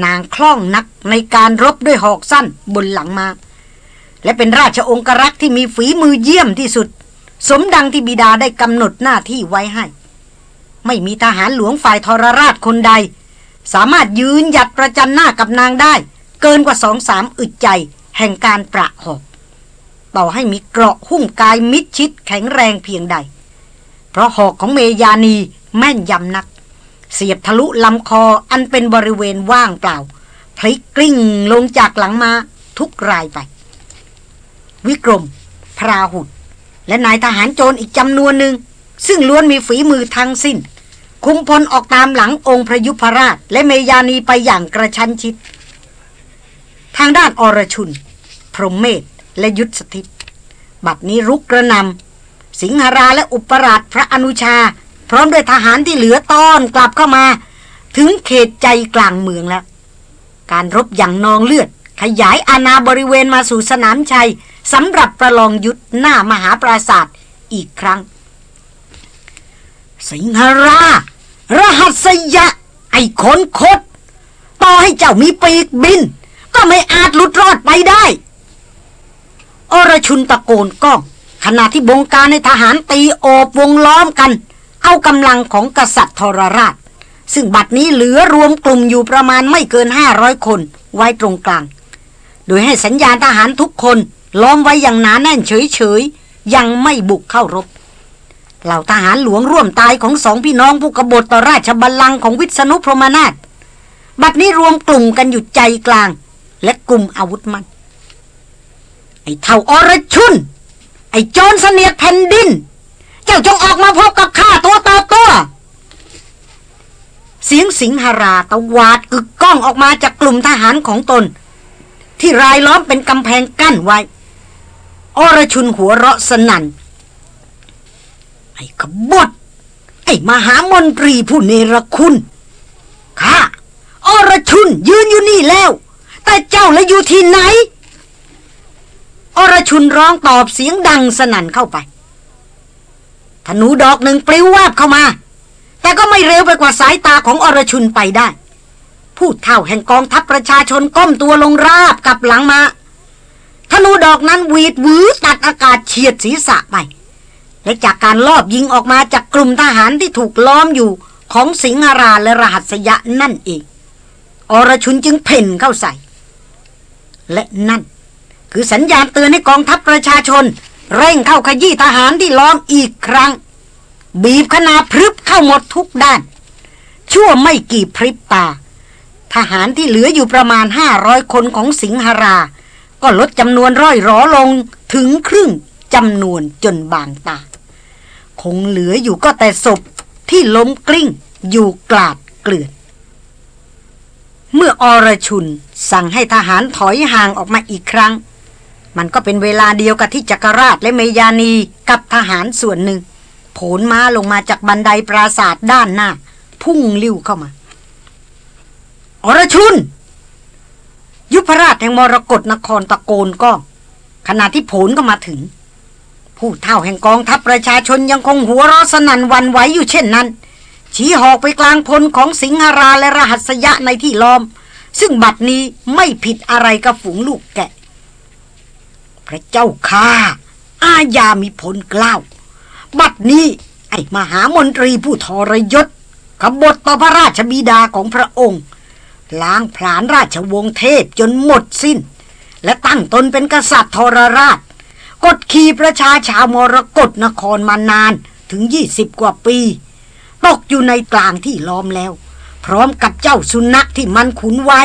นางคล่องนักในการรบด้วยหอกสั้นบนหลังมา และเป็นราชองครักษ์ที่มีฝีมือเยี่ยมที่สุด สมดังที่บิดาได้กำหนดหน้าที่ไว้ให้ ไม่มีทหารหลวงฝ่ายทรราชคนใด สามารถยืนหยัดประจันหน้ากับนางได้ เกินกว่าสองสามอึดใจ แห่งการประหอกต่อให้มีเกราะหุ้มกายมิดชิดแข็งแรงเพียงใด เพราะหอกของเมยานีแม่นยำนัก เสียบทะลุลำคออันเป็นบริเวณว่างเปล่า พลิกกลิ้งลงจากหลังมาทุกรายไป วิกรม พราหุดและนายทหารโจรอีกจำนวนหนึ่ง ซึ่งล้วนมีฝีมือทั้งสิ้น คุมพลออกตามหลังองค์พระยุพราช และเมยานีไปอย่างกระชั้นชิด ทางด้านอรชุน พรหมเมธและยุทธสถิต บัดนี้รุกกระนำสิงหราและอุปราชพระอนุชา พร้อมด้วยทหารที่เหลือต้อนกลับเข้ามา ถึงเขตใจกลางเมืองแล้ว การรบอย่างนองเลือด ขยายอาณาบริเวณมาสู่สนามชัย สำหรับประลองยุทธหน้ามหาปราศาสตร์อีกครั้ง สิงหรา รหัสยะ ไอ้คนคดต่อให้เจ้ามีปีกบิน ก็ไม่อาจหลุดรอดไปได้ อรชุนตะโกนก้องขณะที่บงการในทหารตีโอบวงล้อมกัน เอากำลังของกษัตริย์ทรราช ซึ่งบัดนี้เหลือรวมกลุ่มอยู่ประมาณไม่เกินห้าร้อยคนไว้ตรงกลาง โดยให้สัญญาณทหารทุกคน ล้อมไว้อย่างหนาแน่นเฉยๆ ยังไม่บุกเข้ารบ เหล่าทหารหลวงร่วมตายของสองพี่น้องผู้กบฏต่อราชบัลลังก์ของวิษณุพรหมนาถบัดนี้รวมกลุ่มกันอยู่ใจกลาง และกลุ่มอาวุธมัน ไอ้เท่าอรชุน ไอ้โจรเสนียดแผ่นดิน เจ้าจงออกมาพบกับข้าตัวต่อตัวเสียงสิงหราตะวาดกึกก้องออกมาจากกลุ่มทหารของตน ที่รายล้อมเป็นกำแพงกั้นไว้ อรชุนหัวเราะสนั่น ไอ้ขบฏไอ้มหามนตรีผู้เนรคุณข้าอรชุนยืนอยู่นี่แล้ว แต่เจ้าและอยู่ที่ไหน อรชุนร้องตอบเสียงดังสนั่นเข้าไปธนูดอกหนึ่งปลิววาบเข้ามา แต่ก็ไม่เร็วไปกว่าสายตาของอรชุนไปได้ ผู้เท่าแห่งกองทัพประชาชนก้มตัวลงราบกับหลังมา ธนูดอกนั้นวีดวือตัดอากาศเฉียดศีรษะไป และจากการลอบยิงออกมาจากกลุ่มทหารที่ถูกล้อมอยู่ของสิงหราและรหัสยะนั่นเอง อรชุนจึงเพ่นเข้าใส่ และนั่น คือสัญญาณเตือนให้กองทัพประชาชน เร่งเข้าขยี้ทหารที่ล้อมอีกครั้ง บีบขนาพรึบเข้าหมดทุกด้าน ชั่วไม่กี่พริบตา ทหารที่เหลืออยู่ประมาณห้าร้อยคนของสิงหรา ก็ลดจำนวนร้อยรอลงถึงครึ่งจำนวนจนบางตา คงเหลืออยู่ก็แต่ศพที่ล้มกลิ้งอยู่กลาดเกลื่อน เมื่ออรชุนสั่งให้ทหารถอยห่างออกมาอีกครั้ง มันก็เป็นเวลาเดียวกับที่จักรราชและเมยานีกับทหารส่วนหนึ่งโผลมาลงมาจากบันไดปราศาสตร์ด้านหน้า พุ่งลิ้วเข้ามา อรชุน ยุพราชแห่งมรกรนครตะโกนก้องขณะที่ผลก็มาถึง ผู้เท่าแห่งกองทัพประชาชนยังคงหัวเราะสนั่นวันไหวอยู่เช่นนั้น ชี้หอกไปกลางพลของสิงหราและรหัสยะในที่ล้อม ซึ่งบัดนี้ไม่ผิดอะไรกับฝูงลูกแกะ พระเจ้าข้าอาญามีผลกล้าว บัดนี้ไอ้มหามนตรีผู้ทรยศขบฏต่อพระราชบิดาของพระองค์ ล้างผลาญราชวงศ์เทพจนหมดสิ้น และตั้งตนเป็นกษัตริย์ทรราช กดขี่ประชาชาวมรกรนครมานานถึงยี่สิบกว่าปี ตกอยู่ในกลางที่ล้อมแล้ว พร้อมกับเจ้าสุนัขที่มันขุนไว้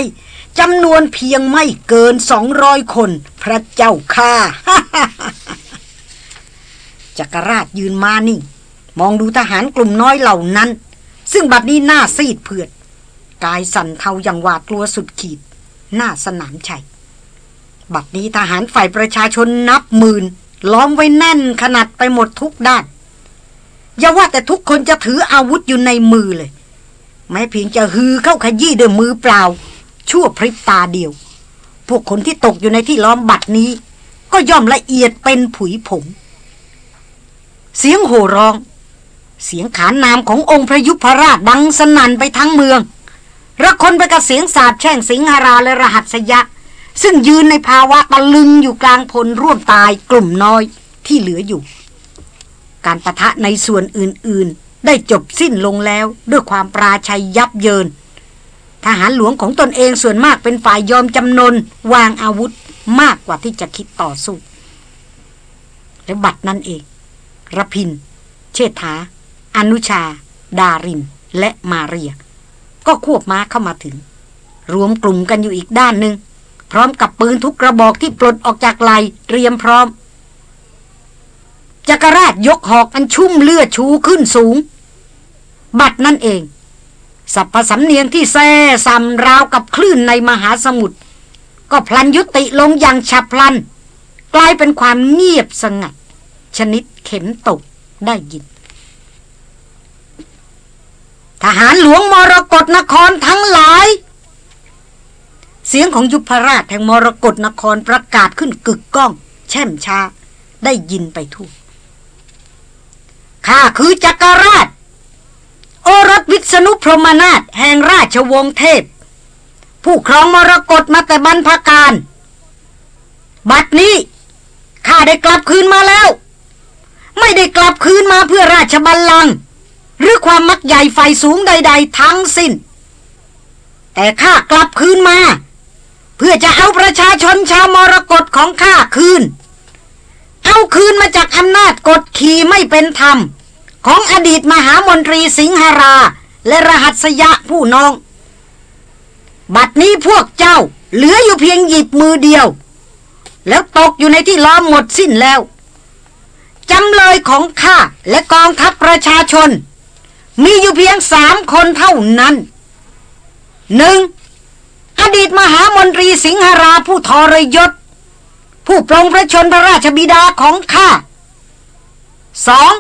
จำนวนเพียงไม่เกินสองร้อยคน พระเจ้าข้าจักรราชยืนมานิ่ง มองดูทหารกลุ่มน้อยเหล่านั้น ซึ่งบัดนี้หน้าซีดเผือด กายสั่นเทาอย่างหวาดกลัวสุดขีด หน้าสนามชัย บัดนี้ทหารฝ่ายประชาชนนับหมื่น ล้อมไว้แน่นขนาดไปหมดทุกด้าน อย่าว่าแต่ทุกคนจะถืออาวุธอยู่ในมือเลย แม้เพียงจะฮือเข้าขยี้ด้วยมือเปล่า ชั่วพริบตาเดียว พวกคนที่ตกอยู่ในที่ล้อมบัดนี้ ก็ย่อมละเอียดเป็นผุยผงเสียงโห่ร้อง เสียงขานนามขององค์พระยุพราชดังสนั่นไปทั้งเมือง ระคนไปกับเสียงสาบแช่งสิงหาราและรหัสยะ ซึ่งยืนในภาวะตะลึงอยู่กลางพลร่วมตายกลุ่มน้อยที่เหลืออยู่ การประทะในส่วนอื่นๆ ได้จบสิ้นลงแล้วด้วยความปราชัยยับเยิน ทหารหลวงของตนเองส่วนมากเป็นฝ่ายยอมจำนนวางอาวุธมากกว่าที่จะคิดต่อสู้ และบัดนั้นเองระพิน เชษฐา อนุชา ดาริน และมาเรีย ก็ควบม้าเข้ามาถึง รวมกลุ่มกันอยู่อีกด้านหนึ่งพร้อมกับปืนทุกกระบอกที่ปลดออกจากไหลเตรียมพร้อมจักรราชยกหอกอันชุ่มเลือดชูขึ้นสูง บัดนั่นเองสัพพสำเนียงที่แซ่ซำราวกับคลื่นในมหาสมุทรก็พลันยุติลงอย่างฉับพลัน กลายเป็นความเงียบสงัด ชนิดเข็มตกได้ยิน ทหารหลวงมรกรนครทั้งหลาย เสียงของยุพราชแห่งมรกรนครประกาศขึ้นกึกก้อง แช่มช้าได้ยินไปทั่วข้าคือจักรราช โอรสวิษณุพรหมนาถแห่งราชวงศ์เทพ ผู้ครองมรกตมาแต่บรรพการ บัดนี้ข้าได้กลับคืนมาแล้ว ไม่ได้กลับคืนมาเพื่อราชบัลลังก์ หรือความมักใหญ่ไฟสูงใด ๆ ทั้งสิ้น แต่ข้ากลับคืนมา เพื่อจะเอาประชาชนชาวมรกตของข้าคืน เอาคืนมาจากอำนาจกดขี่ไม่เป็นธรรม ของอดีตมหามนตรีสิงหรา และรหัสยะผู้น้อง บัดนี้พวกเจ้าเหลืออยู่เพียงหยิบมือเดียว แล้วตกอยู่ในที่ล้อมหมดสิ้นแล้วจำเลยของข้าและกองทัพประชาชน มีอยู่เพียงสามคนเท่านั้นหนึ่งอดีตมหามนตรีสิงหราผู้ทรยศ ผู้ปลงพระชนพระราชบิดาของข้าสอง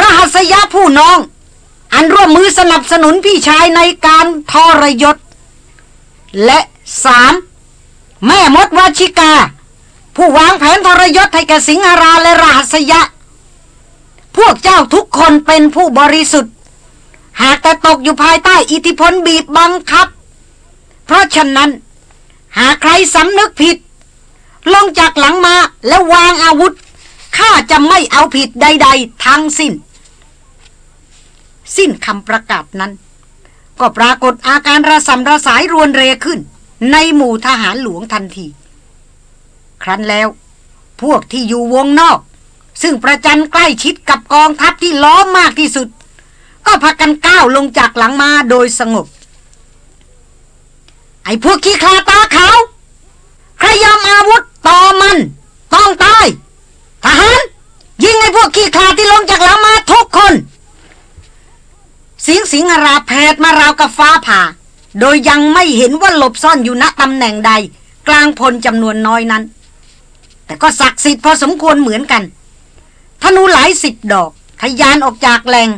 รหัสยะผู้น้อง อันร่วมมือสนับสนุนพี่ชายในการทรยศ และสามแม่มดวชิกา ผู้วางแผนทรยศให้แกสิงหราและรหัสยะ พวกเจ้าทุกคนเป็นผู้บริสุทธิ์ หากแต่ตกอยู่ภายใต้อิทธิพลบีบบังคับ เพราะฉะนั้น หากใครสำนึกผิด ลงจากหลังมาแล้ววางอาวุธข้าจะไม่เอาผิดใด ๆ ทั้งสิ้น สิ้นคำประกาศนั้น ก็ปรากฏอาการระสำระสายรวนเรขึ้น ในหมู่ทหารหลวงทันที ครั้นแล้ว พวกที่อยู่วงนอก ซึ่งประจันใกล้ชิดกับกองทัพที่ล้อมมากที่สุด ก็พากันก้าวลงจากหลังมาโดยสงบ ไอ้พวกขี้คลาตาขาวใครยอมอาวุธต่อมัน ต้องตายทหารยิงไอ้พวกขี้ขาที่ลงจากหลังมาทุกคนเสียงสิงหราแผดมาราวกับฟ้าผ่า โดยยังไม่เห็นว่าหลบซ่อนอยู่ณตำแหน่งใด กลางพลจำนวนน้อยนั้น แต่ก็ศักดิ์สิทธิ์พอสมควรเหมือนกันธนูหลายสิบดอกทยานออกจากแหล่ง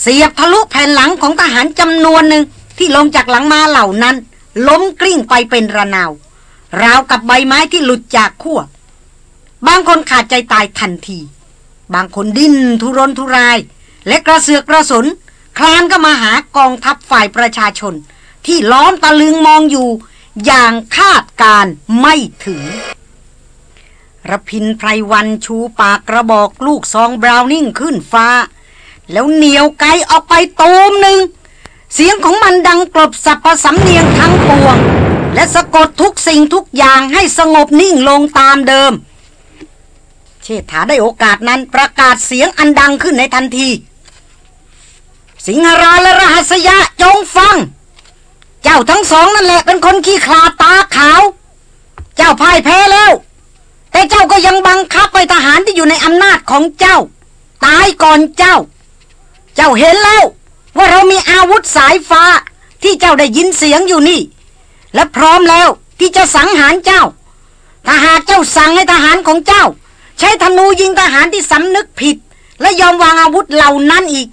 เสียบทะลุแผ่นหลังของทหารจำนวนหนึ่งที่ลงจากหลังมาเหล่านั้น ล้มกลิ้งไปเป็นระนาว ราวกับใบไม้ที่หลุดจากขั้วบางคนขาดใจตายทันที บางคนดิ้นทุรนทุราย และกระเสือกกระสน คลานก็มาหากองทัพฝ่ายประชาชน ที่ล้อมตะลึงมองอยู่ อย่างคาดการไม่ถึงระพินไพรวันชูปากกระบอกลูกซองบราวนิ่งขึ้นฟ้า แล้วเหนียวไกออกไปตูมหนึ่ง เสียงของมันดังกลบสับประสำเนียงทั้งปวง และสะกดทุกสิ่งทุกอย่างให้สงบนิ่งลงตามเดิม เชษฐาได้โอกาสนั้นประกาศเสียงอันดังขึ้นในทันที สิงหราและรหัสยะจงฟัง เจ้าทั้งสองนั่นแหละเป็นคนขี้คลาตาขาว เจ้าพ่ายแพ้แล้วแต่เจ้าก็ยังบังคับไปทหารที่อยู่ในอำนาจของเจ้า ตายก่อนเจ้า เจ้าเห็นแล้ว ว่าเรามีอาวุธสายฟ้าที่เจ้าได้ยินเสียงอยู่นี่ และพร้อมแล้วที่จะสังหารเจ้า ถ้าหากเจ้าสั่งให้ทหารของเจ้า ใช้ธนูยิงทหารที่สำนึกผิด และยอมวางอาวุธเหล่านั้นอีก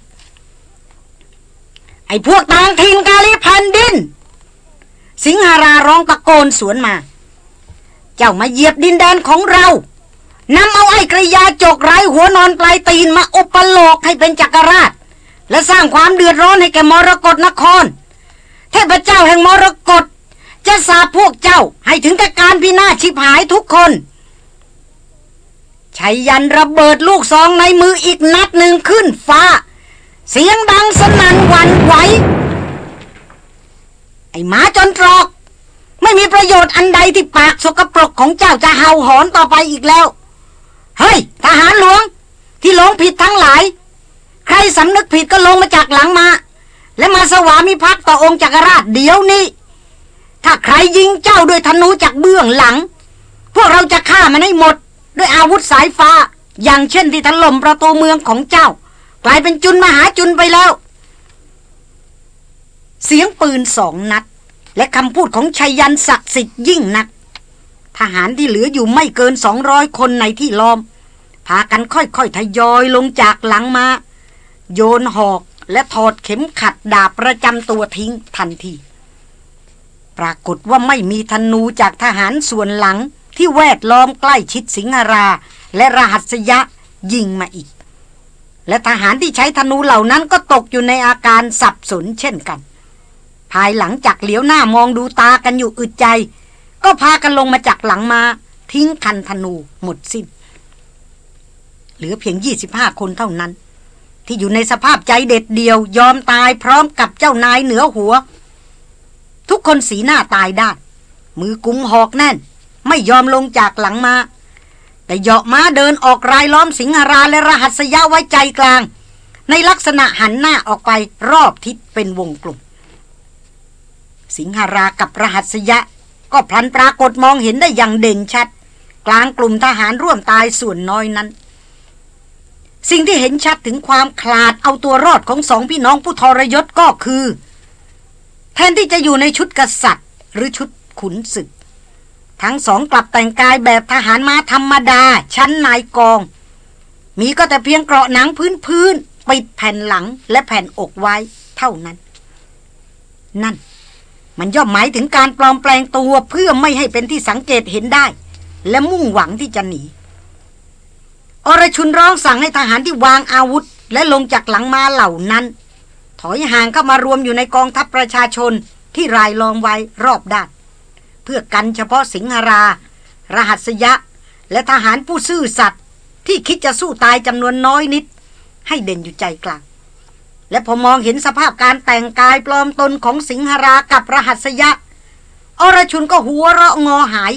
ไอ้พวกต่างถิ่นกาลีแผ่นดิน สิงหาราร้องตะโกนสวนมา เจ้ามาเหยียบดินแดนของเรานำเอาไอ้กระยาจกไร้หัวนอนปลายตีนมาอุปโลกให้เป็นจักรราช และสร้างความเดือดร้อนให้แก่มรกรนคร เทพเจ้าแห่งมรกตจะสาพวกเจ้าให้ถึงกับการพินาศชิบหายทุกคนชัยยันระเบิดลูกซองในมืออีกนัดหนึ่งขึ้นฟ้า เสียงดังสนั่นหวันไหวไอ้หมาจนตรอก ไม่มีประโยชน์อันใดที่ปากสกปรกของเจ้าจะเห่าหอนต่อไปอีกแล้ว เฮ้ย ทหารหลวง ที่หลงผิดทั้งหลาย ใครสำนึกผิดก็ลงมาจากหลังมา และมาสวามิภักดิ์ต่อองค์จักรราชเดี๋ยวนี้ ถ้าใครยิงเจ้าด้วยธนูจากเบื้องหลัง พวกเราจะฆ่ามันให้หมด ด้วยอาวุธสายฟ้า อย่างเช่นที่ถล่มประตูเมืองของเจ้า กลายเป็นจุนมหาจุนไปแล้ว เสียงปืนสองนัด และคำพูดของชัยยันศักดิ์สิทธิ์ยิ่งนัก ทหารที่เหลืออยู่ไม่เกินสองร้อยคนในที่ล้อมพากันค่อยๆทยอยลงจากหลังมา โยนหอกและถอดเข็มขัดดาบประจำตัวทิ้งทันที ปรากฏว่าไม่มีธนูจากทหารส่วนหลังที่แวดล้อมใกล้ชิดสิงหรา และรหัสยะยิงมาอีก และทหารที่ใช้ธนูเหล่านั้นก็ตกอยู่ในอาการสับสนเช่นกัน ภายหลังจากเหลียวหน้ามองดูตากันอยู่อึดใจ ก็พากันลงมาจากหลังมาทิ้งคันธนูหมดสิน้น เหลือเพียง 25 คนเท่านั้น ที่อยู่ในสภาพใจเด็ดเดียวยอมตายพร้อมกับเจ้านายเหนือหัว ทุกคนสีหน้าตายด้านมือกุมหอกแน่น ไม่ยอมลงจากหลังมา แต่เหาะม้าเดินออกรายล้อมสิงหราและรหัสยะไว้ใจกลาง ในลักษณะหันหน้าออกไปรอบทิศเป็นวงกลมสิงหรากับรหัสยะ ก็พลันปรากฏมองเห็นได้อย่างเด่นชัด กลางกลุ่มทหารร่วมตายส่วนน้อยนั้น สิ่งที่เห็นชัดถึงความคลาดเอาตัวรอดของสองพี่น้องผู้ทรยศก็คือ แทนที่จะอยู่ในชุดกษัตริย์ หรือชุดขุนศึก ทั้งสองกลับแต่งกายแบบทหารมาธรรมดา ชั้นนายกอง มีก็แต่เพียงเกราะหนังพื้นพื้นปิดแผ่นหลังและแผ่นอกไว้เท่านั้น นั่น มันย่อมหมายถึงการปลอมแปลงตัวเพื่อไม่ให้เป็นที่สังเกตเห็นได้ และมุ่งหวังที่จะหนี อรชุนร้องสั่งให้ทหารที่วางอาวุธ และลงจากหลังมาเหล่านั้น ถอยห่างเข้ามารวมอยู่ในกองทัพประชาชนที่รายล้อมไว้รอบด้าน เพื่อกันเฉพาะสิงหรา รหัสยะ และทหารผู้ซื่อสัตย์ที่คิดจะสู้ตายจำนวนน้อยนิด ให้เด่นอยู่ใจกลาง และพอมองเห็นสภาพการแต่งกายปลอมตนของสิงหรากับรหัสยะ อรชุนก็หัวเราะงอหาย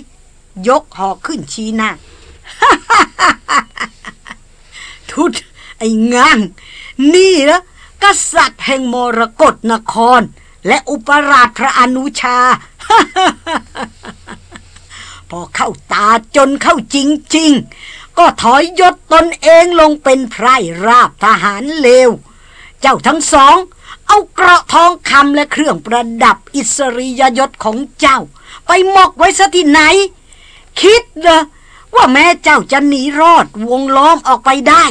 ยกหอกขึ้นชี้หน้า ทุดไอ้งาง นี่นะกษัตริย์แห่งมรกรนคร และอุปราชพระอนุชา พอเข้าตาจนเข้าจริง ๆ ก็ถอยยศตนเองลงเป็นไพร่ราบทหารเลว เจ้าทั้งสอง เอาเกราะทองคำและเครื่องประดับอิสริยยศของเจ้า ไปหมกไว้ซะที่ไหน คิดนะ ว่าแม่เจ้าจะหนีรอดวงล้อมออกไปได้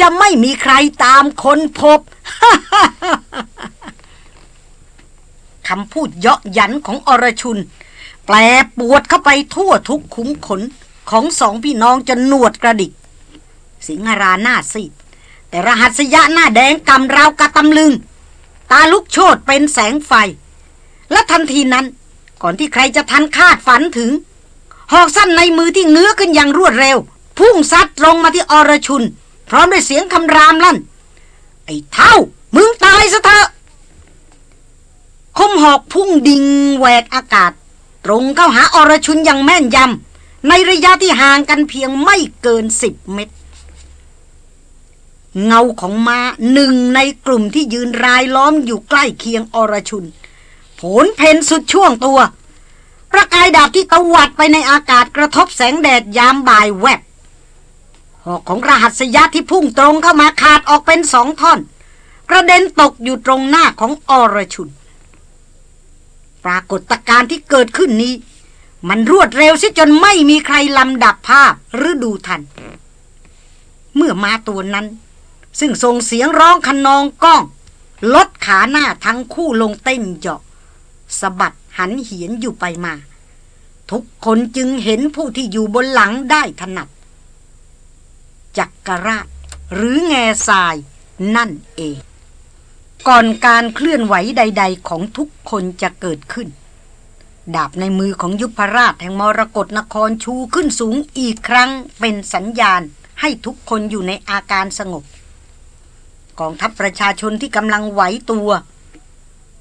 จะไม่มีใครตามคนพบคำพูดเยาะยันของอรชุน แปลปวดเข้าไปทั่วทุกขุมขนของสองพี่น้องจนหนวดกระดิก สิงหราหน้าซีดแต่รหัสยะหน้าแดงกำราวกระตำลึง ตาลุกโชดเป็นแสงไฟ และทันทีนั้น ก่อนที่ใครจะทันคาดฝันถึง หอกสั้นในมือที่เงื้อขึ้นอย่างรวดเร็ว พุ่งซัดลงมาที่อรชุน พร้อมด้วยเสียงคำรามลั่น ไอ้เท่า มึงตายซะเถอะคมหอกพุ่งดิ่งแหวกอากาศ ตรงเข้าหาอรชุนอย่างแม่นยำในระยะที่ห่างกันเพียงไม่เกินสิบเมตร เงาของมาหนึ่งในกลุ่มที่ยืนรายล้อมอยู่ใกล้เคียงอรชุน ผลเพนสุดช่วงตัว ประกายดาบที่ตวัดไปในอากาศกระทบแสงแดดยามบ่ายแวบหอกของรหัสยะที่พุ่งตรงเข้ามาขาดออกเป็นสองท่อน กระเด็นตกอยู่ตรงหน้าของอรชุน ปรากฏการณ์ที่เกิดขึ้นนี้ มันรวดเร็วซิจนไม่มีใครลำดับภาพหรือดูทัน เมื่อมาตัวนั้น ซึ่งส่งเสียงร้องคันนองก้อง ลดขาหน้าทั้งคู่ลงเต้นเหาะสะบัด หันเหียนอยู่ไปมา ทุกคนจึงเห็นผู้ที่อยู่บนหลังได้ถนัด จักกรราชหรือแง่ทรายนั่นเอง ก่อนการเคลื่อนไหวใด ๆ ของทุกคนจะเกิดขึ้น ดาบในมือของยุพราชแห่งมรกรนครชูขึ้นสูงอีกครั้งเป็นสัญญาณให้ทุกคนอยู่ในอาการสงบกองทัพประชาชนที่กำลังไหวตัว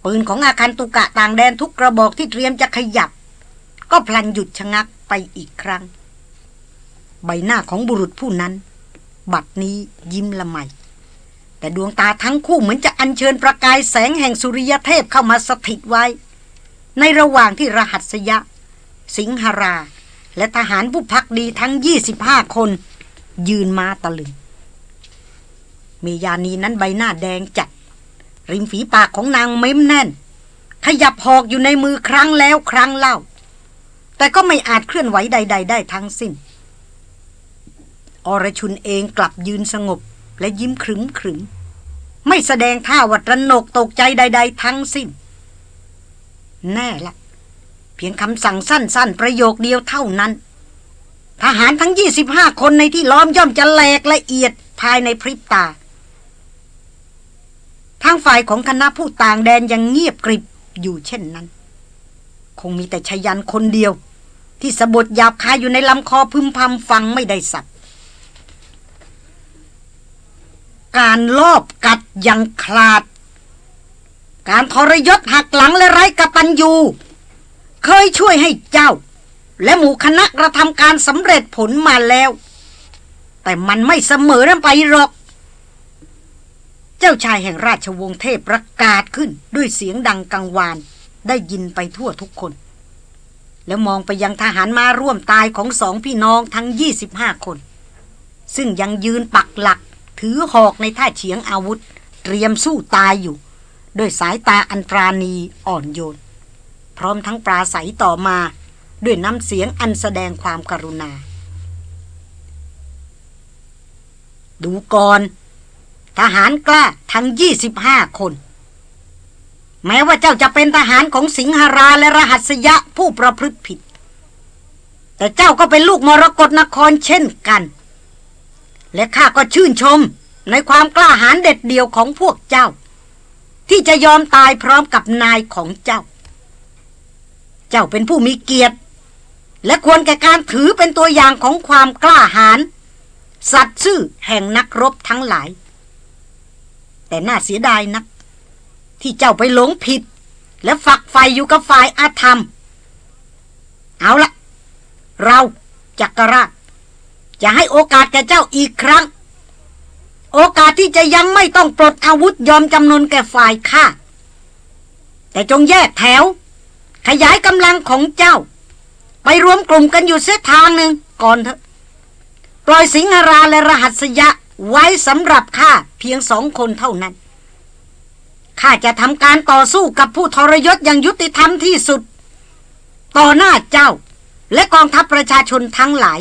ปืนของอาคันตุกะต่างแดนทุกกระบอกที่เตรียมจะขยับ ก็พลันหยุดชะงักไปอีกครั้ง ใบหน้าของบุรุษผู้นั้น บัดนี้ยิ้มละไมแต่ดวงตาทั้งคู่เหมือนจะอัญเชิญประกายแสงแห่งสุริยเทพเข้ามาสถิตไว้ ในระหว่างที่รหัสยะ สิงหรา และทหารผู้พักดีทั้ง 25 คน ยืนมาตะลึงเมยานีนั้นใบหน้าแดงจัด ริมฝีปากของนางเม้มแน่น ขยับหอกอยู่ในมือครั้งแล้วครั้งเล่า แต่ก็ไม่อาจเคลื่อนไหวใด ๆ ได้ทั้งสิ้น อรชุนเองกลับยืนสงบและยิ้มขรึมขรึมไม่แสดงท่าวัดระนกตกใจใด ๆ ทั้งสิ้น แน่ละ เพียงคำสั่งสั้น ๆ ประโยคเดียวเท่านั้น ทหารทั้งยี่สิบห้าคนในที่ล้อมย่อมจะแหลกละเอียดภายในพริบตา ทางฝ่ายของคณะผู้ต่างแดนยังเงียบกริบอยู่เช่นนั้น คงมีแต่ชยันคนเดียว ที่สะบดหยาบคายอยู่ในลำคอพึมพำฟังไม่ได้สับการลอบกัดยังคลาด การทรยศหักหลังและไร้กปัญญูเคยช่วยให้เจ้า และหมู่คณะกระทำการสำเร็จผลมาแล้ว แต่มันไม่เสมอนั้นไปหรอก เจ้าชายแห่งราชวงศ์เทพประกาศขึ้นด้วยเสียงดังกังวาน ได้ยินไปทั่วทุกคน แล้วมองไปยังทหารมาร่วมตายของสองพี่น้องทั้ง 25 คน ซึ่งยังยืนปักหลัก ถือหอกในท่าเฉียงอาวุธ เตรียมสู้ตายอยู่ด้วยสายตาอันปราณีอ่อนโยน พร้อมทั้งปราศัยต่อมา ด้วยน้ำเสียงอันแสดงความกรุณา ดูก่อน ทหารกล้าทั้งยี่สิบห้าคน แม้ว่าเจ้าจะเป็นทหารของสิงหราและรหัสยะผู้ประพฤติผิด แต่เจ้าก็เป็นลูกมรกรนครเช่นกัน และข้าก็ชื่นชมในความกล้าหาญเด็ดเดี่ยวของพวกเจ้า ที่จะยอมตายพร้อมกับนายของเจ้า เจ้าเป็นผู้มีเกียรติ และควรแก่การถือเป็นตัวอย่างของความกล้าหาญสัตว์ซื่อแห่งนักรบทั้งหลาย แต่น่าเสียดายนัก ที่เจ้าไปหลงผิด และฝักใฝ่อยู่กับฝ่ายอาธรรม เอาละเราจักรราชจะให้โอกาสแก่เจ้าอีกครั้ง โอกาสที่จะยังไม่ต้องปลดอาวุธยอมจำนนแก่ฝ่ายข้าแต่จงแยกแถว ขยายกำลังของเจ้า ไปรวมกลุ่มกันอยู่เส้นทางหนึ่งก่อนเถอะ ปล่อยสิงหราและรหัสยะ ไว้สำหรับข้าเพียงสองคนเท่านั้นข้าจะทำการต่อสู้กับผู้ทรยศอย่างยุติธรรมที่สุด ต่อหน้าเจ้า และกองทัพประชาชนทั้งหลาย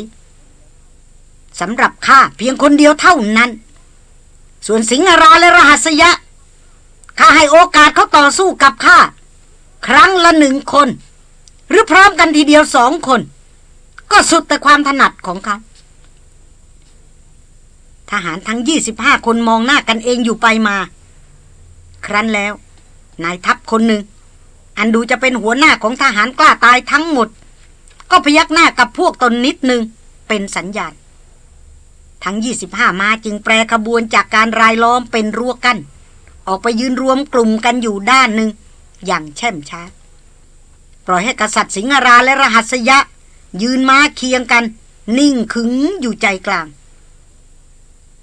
สำหรับข้าเพียงคนเดียวเท่านั้น ส่วนสิงหราและรหัสยะข้าให้โอกาสเขาต่อสู้กับข้าครั้งละหนึ่งคน หรือพร้อมกันทีเดียวสองคน ก็สุดแต่ความถนัดของเขา ทหารทั้งยี่สิบห้าคนมองหน้ากันเองอยู่ไปมา ครั้นแล้ว นายทัพคนหนึ่ง อันดูจะเป็นหัวหน้าของทหารกล้าตายทั้งหมด ก็พยักหน้ากับพวกตนนิดหนึ่งเป็นสัญญาณ ทั้ง 25 มาจึงแปรขบวนจากการรายล้อมเป็นรั้วกันออกไปยืนรวมกลุ่มกันอยู่ด้านหนึ่ง อย่างแช่มช้า ปล่อยให้กษัตริย์สิงหราและรหัสยะ ยืนมาเคียงกัน นิ่งขึงอยู่ใจกลาง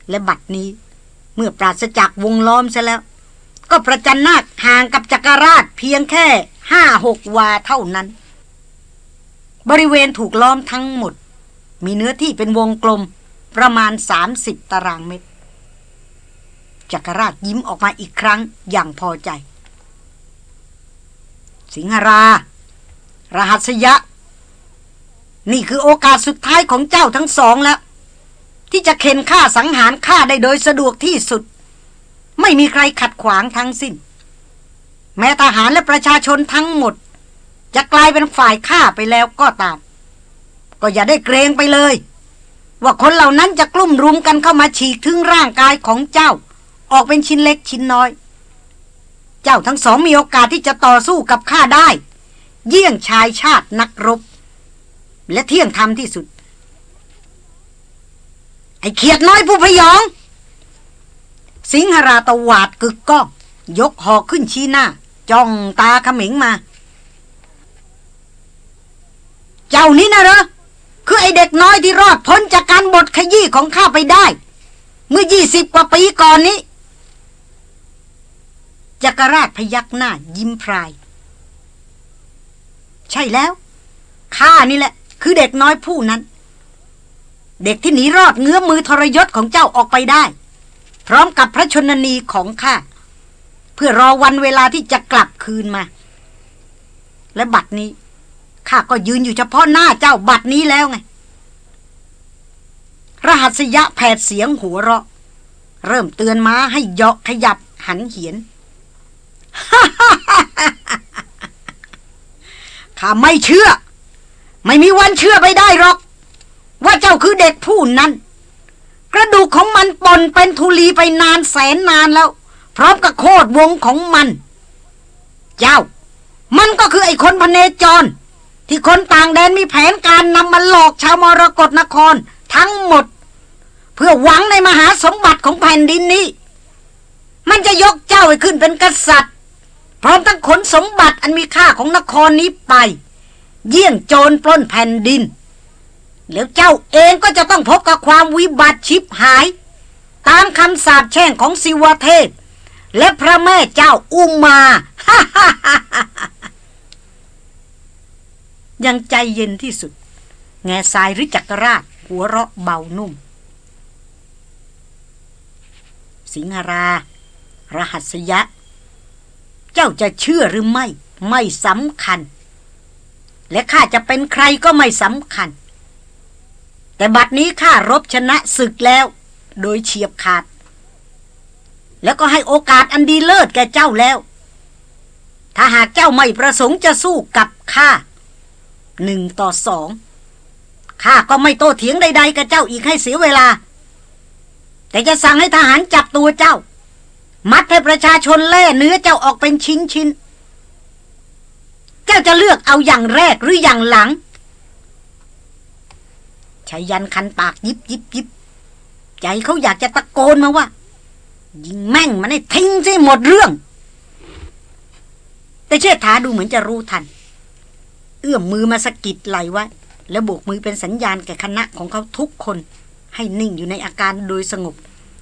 และบัดนี้ เมื่อปราศจากวงล้อมซะแล้ว ก็ประจันนาคห่างกับจักรราชเพียงแค่ห้าหกวาเท่านั้น บริเวณถูกล้อมทั้งหมด มีเนื้อที่เป็นวงกลมประมาณสามสิบตารางเมตร จักรราชยิ้มออกมาอีกครั้งอย่างพอใจ สิงหรา รหัสยะ นี่คือโอกาสสุดท้ายของเจ้าทั้งสองแล้ว ที่จะเข็นฆ่าสังหารฆ่าได้โดยสะดวกที่สุด ไม่มีใครขัดขวางทั้งสิ้น แม้ทหารและประชาชนทั้งหมด จะกลายเป็นฝ่ายฆ่าไปแล้วก็ตาม ก็อย่าได้เกรงไปเลย ว่าคนเหล่านั้นจะกลุ่มรุมกันเข้ามาฉีกถึงร่างกายของเจ้า ออกเป็นชิ้นเล็กชิ้นน้อย เจ้าทั้งสองมีโอกาสที่จะต่อสู้กับข้าได้ เยี่ยงชายชาตินักรบ และเที่ยงธรรมที่สุด ไอ้เขียดน้อยผู้พยอง สิงหราตวาดกึกก้อง ยกหอกขึ้นชี้หน้า จ้องตาขมิงมา เจ้านี่นะเหรอคือไอเด็กน้อยที่รอดพ้นจากการบดขยี้ของข้าไปได้ เมื่อยี่สิบกว่าปีก่อนนี้จักรราชพยักหน้ายิ้มพราย ใช่แล้วข้านี่แหละ คือเด็กน้อยผู้นั้น เด็กที่หนีรอดเงื้อมือทรยศของเจ้าออกไปได้ พร้อมกับพระชนนีของข้า เพื่อรอวันเวลาที่จะกลับคืนมา และบัดนี้ข้าก็ยืนอยู่เฉพาะหน้าเจ้าบัดนี้แล้วไง รหัสยะแผดเสียงหัวเราะ เริ่มเตือนม้าให้เหาะขยับหันเหียนข้าไม่เชื่อ ไม่มีวันเชื่อไปได้หรอก ว่าเจ้าคือเด็กผู้นั้น กระดูกของมันปนเป็นทุลีไปนานแสนนานแล้ว พร้อมกับโคดวงของมัน เจ้า มันก็คือไอ้คนพเนจร ที่คนต่างแดนมีแผนการนำมาหลอกชาวมรกรนครทั้งหมด เพื่อหวังในมหาสมบัติของแผ่นดินนี้ มันจะยกเจ้าให้ขึ้นเป็นกษัตริย์ พร้อมทั้งขนสมบัติอันมีค่าของนครนี้ไป เยี่ยงโจรปล้นแผ่นดิน แล้วเจ้าเองก็จะต้องพบกับความวิบัติชิบหาย ตามคำสาปแช่งของสิวเทพ และพระแม่เจ้าอุมายังใจเย็นที่สุด แง่ทรายหรือจักรราชหัวเราะเบานุ่ม สิงหรา รหัสยะ เจ้าจะเชื่อหรือไม่ ไม่สำคัญ และข้าจะเป็นใครก็ไม่สำคัญ แต่บัดนี้ข้ารบชนะศึกแล้ว โดยเฉียบขาด แล้วก็ให้โอกาสอันดีเลิศแก่เจ้าแล้ว ถ้าหากเจ้าไม่ประสงค์จะสู้กับข้าหนึ่งต่อสองข้าก็ไม่โต้เถียงใด ๆ กับเจ้าอีกให้เสียเวลา แต่จะสั่งให้ทหารจับตัวเจ้า มัดให้ประชาชนแล่เนื้อเจ้าออกเป็นชิ้นชิ้นเจ้าจะเลือกเอาอย่างแรกหรืออย่างหลัง ชายันคันปากยิบยิบยิบใจเขาอยากจะตะโกนมาว่า ยิงแม่งมันให้ทิ้งซิหมดเรื่อง แต่เชิดถาดูเหมือนจะรู้ทัน เอื้อมมือมาสะกิดไหลไว้ แล้วโบกมือเป็นสัญญาณแก่คณะของเขาทุกคน ให้นิ่งอยู่ในอาการโดยสงบ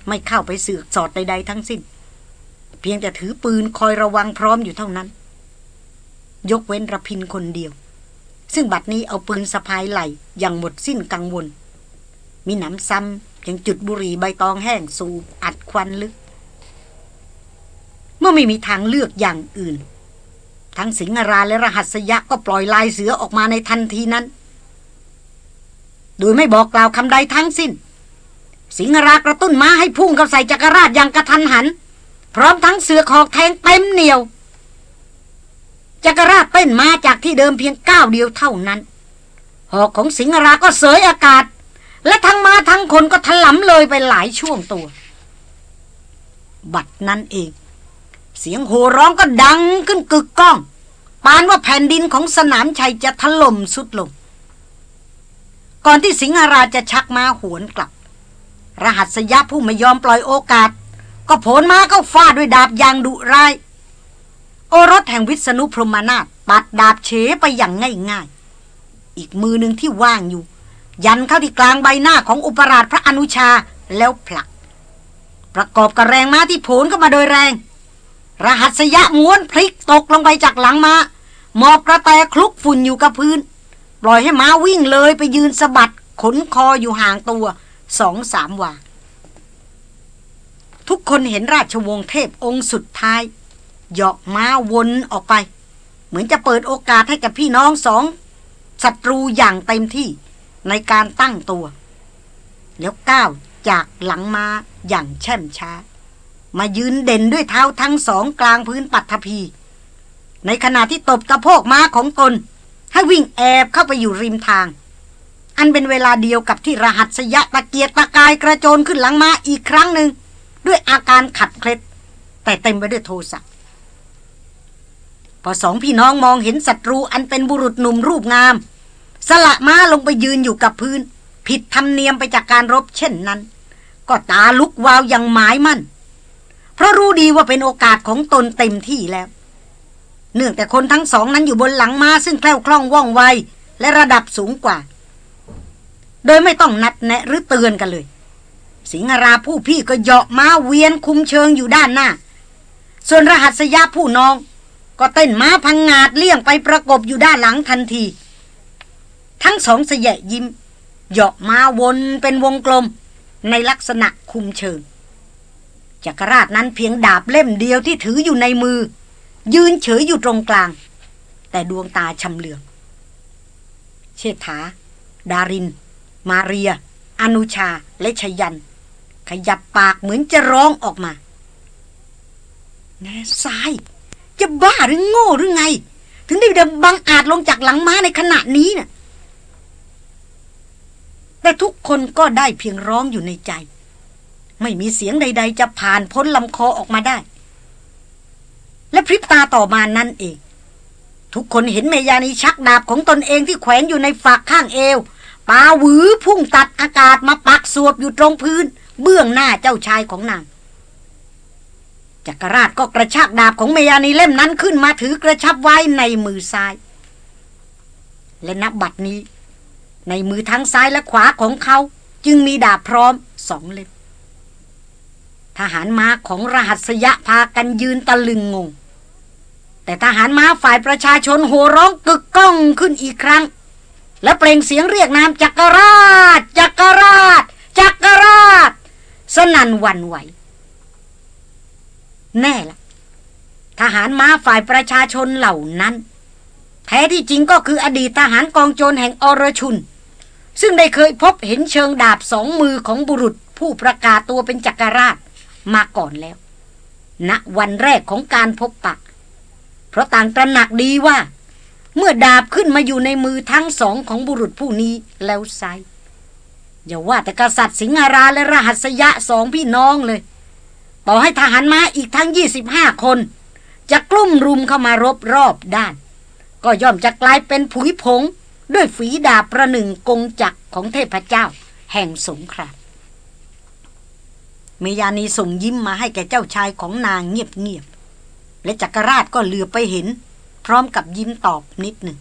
ไม่เข้าไปเสือกสอดใดๆทั้งสิ้น เพียงแต่ถือปืนคอยระวังพร้อมอยู่เท่านั้น ยกเว้นระพินคนเดียว ซึ่งบัดนี้เอาปืนสะพายไหลอย่างหมดสิ้นกังวล มีหนำซ้ำยังจุดบุหรี่ใบตองแห้งสูบอัดควันลึก เมื่อไม่มีทางเลือกอย่างอื่น ทั้งสิงหราและรหัสยะก็ปล่อยลายเสือออกมาในทันทีนั้น โดยไม่บอกกล่าวคำใดทั้งสิ้น สิงหรากระตุ้นม้าให้พุ่งเข้าใส่จักรราชอย่างกระทันหัน พร้อมทั้งเสือขอกแทงเต็มเหนียว จักรราชเต้นมาจากที่เดิมเพียงก้าวเดียวเท่านั้น หอกของสิงหราก็เสยอากาศ และทั้งมาทั้งคนก็ถลำเลยไปหลายช่วงตัว บัดนั้นเอง เสียงโห่ร้องก็ดังขึ้นกึกก้อง ปานว่าแผ่นดินของสนามชัยจะถล่มสุดลง ก่อนที่สิงหราจะชักมาหวนกลับ รหัสยะผู้ไม่ยอมปล่อยโอกาส ก็ผลมาก็ฟาดด้วยดาบยางดุร้าย โอรสแห่งวิษณุพรหมนาถปัดดาบเฉไปอย่างง่ายๆ อีกมือหนึ่งที่ว่างอยู่ ยันเข้าที่กลางใบหน้าของอุปราชพระอนุชาแล้วผลัก ประกอบกับแรงม้าที่โผนเข้ามาโดยแรง รหัสยะม้วนพลิกตกลงไปจากหลังมา้าหมอบกระแตคลุกฝุ่นอยู่กับพื้น ปล่อยให้ม้าวิ่งเลยไปยืนสะบัดขนคออยู่ห่างตัวสองสามวาทุกคนเห็นราชวงศ์เทพองค์สุดท้าย เหาะม้าวนออกไป เหมือนจะเปิดโอกาสให้กับพี่น้องสองศัตรูอย่างเต็มที่ในการตั้งตัว แล้วก้าวจากหลังมาอย่างแช่มช้า มายืนเด่นด้วยเท้าทั้งสองกลางพื้นปัตภี ในขณะที่ตบตะโพกม้าของตน ให้วิ่งแอบเข้าไปอยู่ริมทาง อันเป็นเวลาเดียวกับที่รหัสยะตะเกียกตะกายกระโจนขึ้นหลังม้าอีกครั้งหนึ่ง ด้วยอาการขัดเคล็ด แต่เต็มไปด้วยโทสะ อสองพี่น้องมองเห็นศัตรูอันเป็นบุรุษหนุ่มรูปงาม สละม้าลงไปยืนอยู่กับพื้น ผิดธรรมเนียมไปจากการรบเช่นนั้น ก็ตาลุกวาวอย่างหมายมั่น เพราะรู้ดีว่าเป็นโอกาสของตนเต็มที่แล้ว เนื่องแต่คนทั้งสองนั้นอยู่บนหลังม้าซึ่งแคล่วคล่องว่องไวและระดับสูงกว่า โดยไม่ต้องนัดแนะหรือเตือนกันเลย สิงหราผู้พี่ก็เหาะม้าเวียนคุมเชิงอยู่ด้านหน้า ส่วนรหัสยาผู้น้อง ก็เต้นม้าพังงาดเลี่ยงไปประกบอยู่ด้านหลังทันที ทั้งสองเสยะยิ้มเหาะม้าวนเป็นวงกลม ในลักษณะคุมเชิงจักรราชนั้นเพียงดาบเล่มเดียวที่ถืออยู่ในมือ ยืนเฉยอยู่ตรงกลาง แต่ดวงตาชำเลือง เชษฐา ดาริน มาเรีย อนุชาและชยัน ขยับปากเหมือนจะร้องออกมา แน่สาย จะบ้าหรือโง่หรือไง ถึงได้เดินบังอาจลงจากหลังม้าในขณะนี้นะ่ะแต่ทุกคนก็ได้เพียงร้องอยู่ในใจ ไม่มีเสียงใด ๆ จะผ่านพ้นลำคอออกมาได้ และพริบตาต่อมานั่นเอง ทุกคนเห็นเมยานีชักดาบของตนเองที่แขวนอยู่ในฝักข้างเอวปาหวือพุ่งตัดอากาศมาปักสวบอยู่ตรงพื้น เบื้องหน้าเจ้าชายของนาง จักรราชก็กระชากดาบของเมยานีเล่มนั้นขึ้นมาถือกระชับไว้ในมือซ้าย และนับบัดนี้ ในมือทั้งซ้ายและขวาของเขาจึงมีดาบพร้อมสองเล่มทหารม้าของรหัสยะพากันยืนตะลึงงง แต่ทหารม้าฝ่ายประชาชนโห่ร้องกึกก้องขึ้นอีกครั้ง และเปล่งเสียงเรียกนามจักรราช จักรราช จักรราช สนั่นวันไหว แน่ละทหารม้าฝ่ายประชาชนเหล่านั้น แท้ที่จริงก็คืออดีตทหารกองโจรแห่งอรชุน ซึ่งได้เคยพบเห็นเชิงดาบสองมือของบุรุษผู้ประกาศตัวเป็นจักรราชมาก่อนแล้วณวันแรกของการพบปะ เพราะต่างตระหนักดีว่า เมื่อดาบขึ้นมาอยู่ในมือทั้งสองของบุรุษผู้นี้แล้วไซอย่าว่าแต่กษัตริย์สิงหราและรหัสยะสองพี่น้องเลย ต่อให้ทหารม้าอีกทั้ง 25 คน จะกลุ่มรุมเข้ามารบรอบด้าน ก็ย่อมจะกลายเป็นผุยผง ด้วยฝีดาบประหนึ่งกงจักรของเทพเจ้า แห่งสงครามเมยานีส่งยิ้มมาให้แก่เจ้าชายของนางเงียบๆ และจักรราชก็เหลือไปเห็น พร้อมกับยิ้มตอบนิดหนึ่ง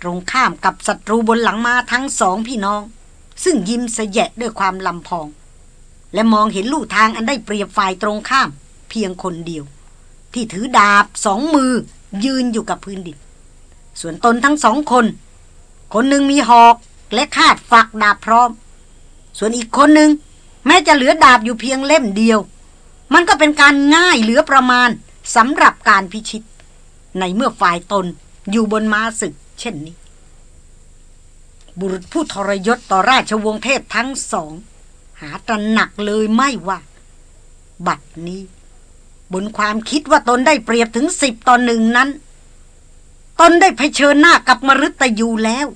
ตรงข้ามกับศัตรูบนหลังมาทั้งสองพี่น้อง ซึ่งยิ้มเสยะด้วยความลำพอง และมองเห็นลู่ทางอันได้เปรียบฝ่ายตรงข้าม เพียงคนเดียว ที่ถือดาบสองมือยืนอยู่กับพื้นดิน ส่วนตนทั้งสองคน คนหนึ่งมีหอกและคาดฝักดาบพร้อม ส่วนอีกคนหนึ่งแม้จะเหลือดาบอยู่เพียงเล่มเดียว มันก็เป็นการง่ายเหลือประมาณสำหรับการพิชิต ในเมื่อฝ่ายตนอยู่บนม้าศึก เช่นนี้ บุรุษผู้ทรยศต่อราชวงศ์เทพทั้งสอง หาตระหนักเลยไม่ว่า บัดนี้ บนความคิดว่าตนได้เปรียบถึงสิบต่อหนึ่งนั้น ตนได้เผชิญหน้ากับมรุตยูแล้ว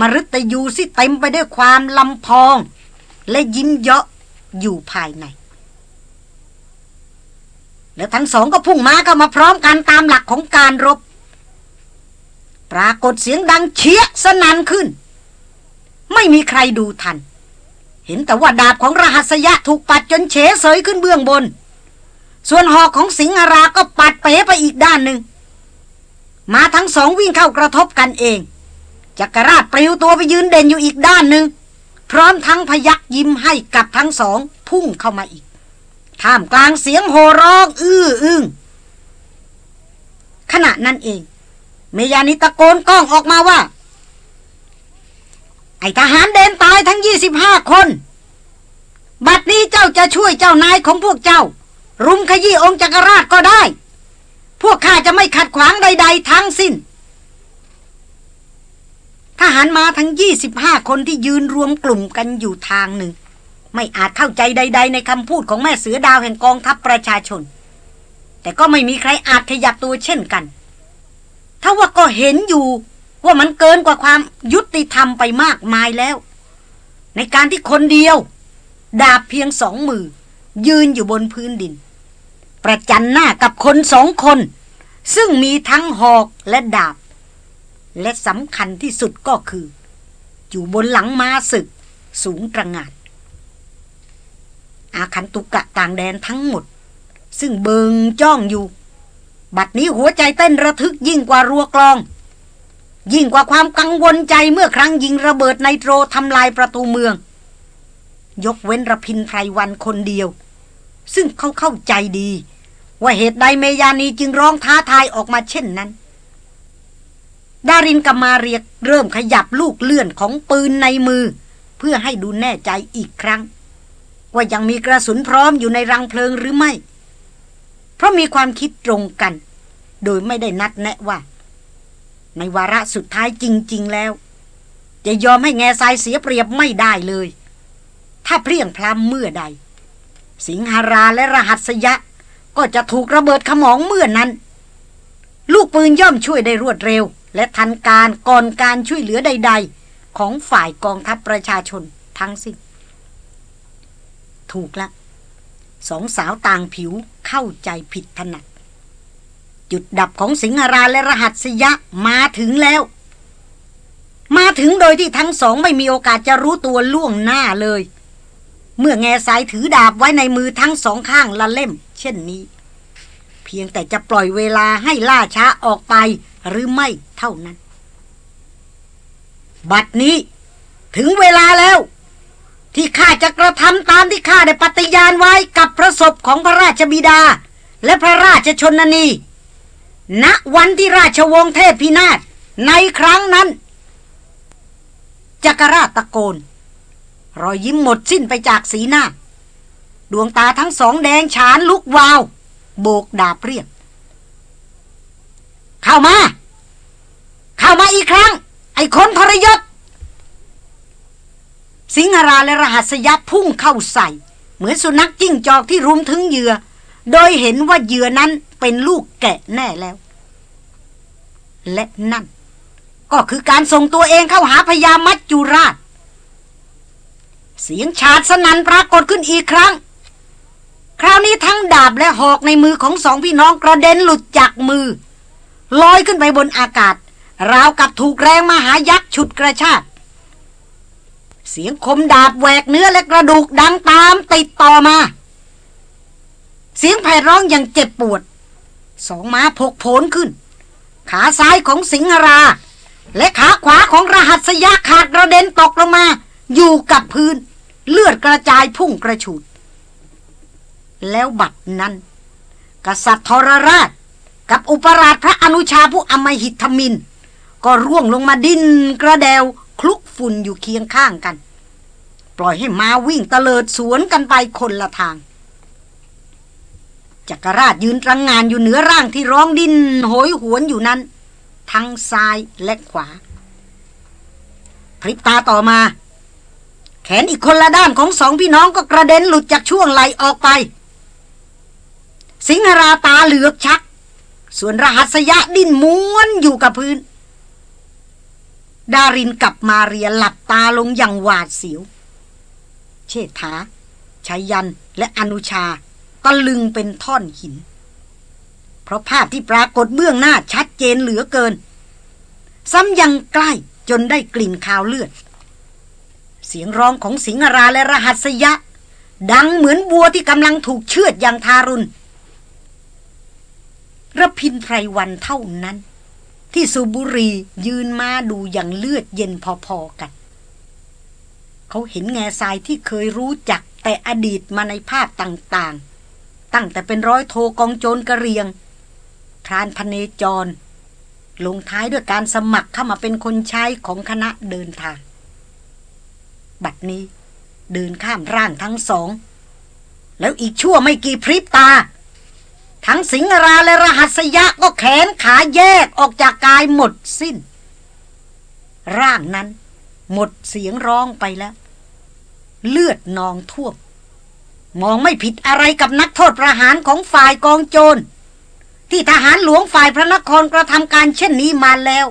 มรุตยูสิเต็มไปด้วยความลำพอง และยิ้มเยาะอยู่ภายใน แล้วทั้งสองก็พุ่งมาก็มาพร้อมกันตามหลักของการรบ ปรากฏเสียงดังเชียสนันขึ้น ไม่มีใครดูทัน เห็นแต่ว่าดาบของรหัสยะถูกปัดจนเฉเสยขึ้นเบื้องบน ส่วนหอกของสิงหราก็ปัดเป๋ไปอีกด้านหนึ่ง มาทั้งสองวิ่งเข้ากระทบกันเอง จักรราชปลิวตัวไปยืนเด่นอยู่อีกด้านหนึ่ง พร้อมทั้งพยักยิ้มให้กับทั้งสองพุ่งเข้ามาอีก ท่ามกลางเสียงโห่ร้อง อื้ออึงขณะนั้นเอง เมยานิตะโกนก้องออกมาว่า ไอทหารเดินตายทั้งยี่สิบห้าคน บัดนี้เจ้าจะช่วยเจ้านายของพวกเจ้า รุมขยี้องค์จักรราชก็ได้ พวกข้าจะไม่ขัดขวางใด ๆ ทั้งสิ้น ทหารมาทั้งยี่สิบห้าคนที่ยืนรวมกลุ่มกันอยู่ทางหนึ่ง ไม่อาจเข้าใจใด ๆ ในคำพูดของแม่เสือดาวแห่งกองทัพประชาชน แต่ก็ไม่มีใครอาจขยับตัวเช่นกันถ้าว่าก็เห็นอยู่ ว่ามันเกินกว่าความยุติธรรมไปมากมายแล้ว ในการที่คนเดียว ดาบเพียงสองมือ ยืนอยู่บนพื้นดิน ประจันหน้ากับคนสองคน ซึ่งมีทั้งหอกและดาบ และสำคัญที่สุดก็คือ อยู่บนหลังม้าศึก สูงตระงาน อาคันตุกะต่างแดนทั้งหมด ซึ่งเบิงจ้องอยู่ บัดนี้หัวใจเต้นระทึกยิ่งกว่ารัวกลอง ยิ่งกว่าความกังวลใจเมื่อครั้งยิงระเบิดไนโตรทำลายประตูเมือง ยกเว้นระพินไพรวันคนเดียว ซึ่งเขาเข้าใจดี ว่าเหตุใดเมยานีจึงร้องท้าทายออกมาเช่นนั้น ดารินกับมาเรียกเริ่มขยับลูกเลื่อนของปืนในมือ เพื่อให้ดูแน่ใจอีกครั้ง ว่ายังมีกระสุนพร้อมอยู่ในรังเพลิงหรือไม่ เพราะมีความคิดตรงกัน โดยไม่ได้นัดแนะว่า ในวาระสุดท้ายจริง ๆ แล้ว จะยอมให้แง่ทรายเสียเปรียบไม่ได้เลย ถ้าเพรียงพลัมเมื่อใด สิงหาราและรหัสยะ ก็จะถูกระเบิดขมองเมื่อนั้น ลูกปืนย่อมช่วยได้รวดเร็ว และทันการก่อนการช่วยเหลือใด ๆ ของฝ่ายกองทัพประชาชนทั้งสิ้นถูกละสองสาวต่างผิวเข้าใจผิดถนัด จุดดับของสิงหราและรหัสยะมาถึงแล้ว มาถึงโดยที่ทั้งสองไม่มีโอกาสจะรู้ตัวล่วงหน้าเลย เมื่อแง่สายถือดาบไว้ในมือทั้งสองข้างละเล่ม เช่นนี้ เพียงแต่จะปล่อยเวลาให้ล่าช้าออกไปหรือไม่เท่านั้น บัดนี้ถึงเวลาแล้ว ที่ข้าจะกระทำตามที่ข้าได้ปฏิญาณไว้กับพระศพของพระราชบิดา และพระราชชนนี ณวันที่ราชวงศ์เทพพินาศในครั้งนั้น จักรราชตะโกน รอยยิ้มหมดสิ้นไปจากสีหน้า ดวงตาทั้งสองแดงฉานลุกวาว โบกดาบเรียกเข้ามา เข้ามาอีกครั้ง ไอ้คนทรยศ สิงหราและรหัสยับพุ่งเข้าใส่ เหมือนสุนัขจิ้งจอกที่รุมถึงเหยื่อ โดยเห็นว่าเหยื่อนั้น เป็นลูกแกะแน่แล้ว และนั่น ก็คือการส่งตัวเองเข้าหาพญามัจจุราช เสียงฉาดสนันปรากฏขึ้นอีกครั้ง คราวนี้ทั้งดาบและหอกในมือของสองพี่น้องกระเด็นหลุดจากมือ ลอยขึ้นไปบนอากาศ ราวกับถูกแรงมหายักษ์ฉุดกระชากเสียงคมดาบแหวกเนื้อและกระดูกดังตามติดต่อมา เสียงแผดร้องอย่างเจ็บปวด สองม้าพกโผนขึ้น ขาซ้ายของสิงหรา และขาขวาของรหัสยะขาดกระเด็นตกลงมา อยู่กับพื้น เลือดกระจายพุ่งกระฉูด แล้วบัดนั้น กษัตริย์ทรราช กับอุปราชพระอนุชาผู้อมหิตมิน ก็ร่วงลงมาดินกระเดวคลุกฝุ่นอยู่เคียงข้างกัน ปล่อยให้มาวิ่งตะเลิดสวนกันไปคนละทาง จักรราชยืนรังงานอยู่เหนือร่างที่ร้องดิ้นโหยหวนอยู่นั้น ทั้งซ้ายและขวา พริบตาต่อมา แขนอีกคนละด้านของสองพี่น้องก็กระเด็นหลุดจากช่วงไหลออกไป สิงหราตาเหลือกชัก ส่วนรหัสยะดิ้นม้วนอยู่กับพื้น ดารินกับมาเรียหลับตาลงอย่างหวาดเสียว เชษฐาชัยยันและอนุชา ตะลึงเป็นท่อนหิน เพราะภาพที่ปรากฏเบื้องหน้าชัดเจนเหลือเกิน ซ้ำยังใกล้จนได้กลิ่นคาวเลือด เสียงร้องของสิงหราและรหัสยะ ดังเหมือนวัวที่กำลังถูกเชือดอย่างทารุณระพินไพรวันเท่านั้น ที่สุบุรียืนมาดูอย่างเลือดเย็นพอๆกัน เขาเห็นแง่ทรายที่เคยรู้จักแต่อดีตมาในภาพต่างๆ ตั้งแต่เป็นร้อยโทกองโจรกระเรียงพรานพเนจร ลงท้ายด้วยการสมัครเข้ามาเป็นคนใช้ของคณะเดินทาง บัดนี้เดินข้ามร่างทั้งสอง แล้วอีกชั่วไม่กี่พริบตา ทั้งสิงราและรหัสยะก็แขนขาแยกออกจากกายหมดสิ้น ร่างนั้นหมดเสียงร้องไปแล้ว เลือดนองท่วม มองไม่ผิดอะไรกับนักโทษประหารของฝ่ายกองโจร ที่ทหารหลวงฝ่ายพระนครกระทำการเช่นนี้มาแล้ว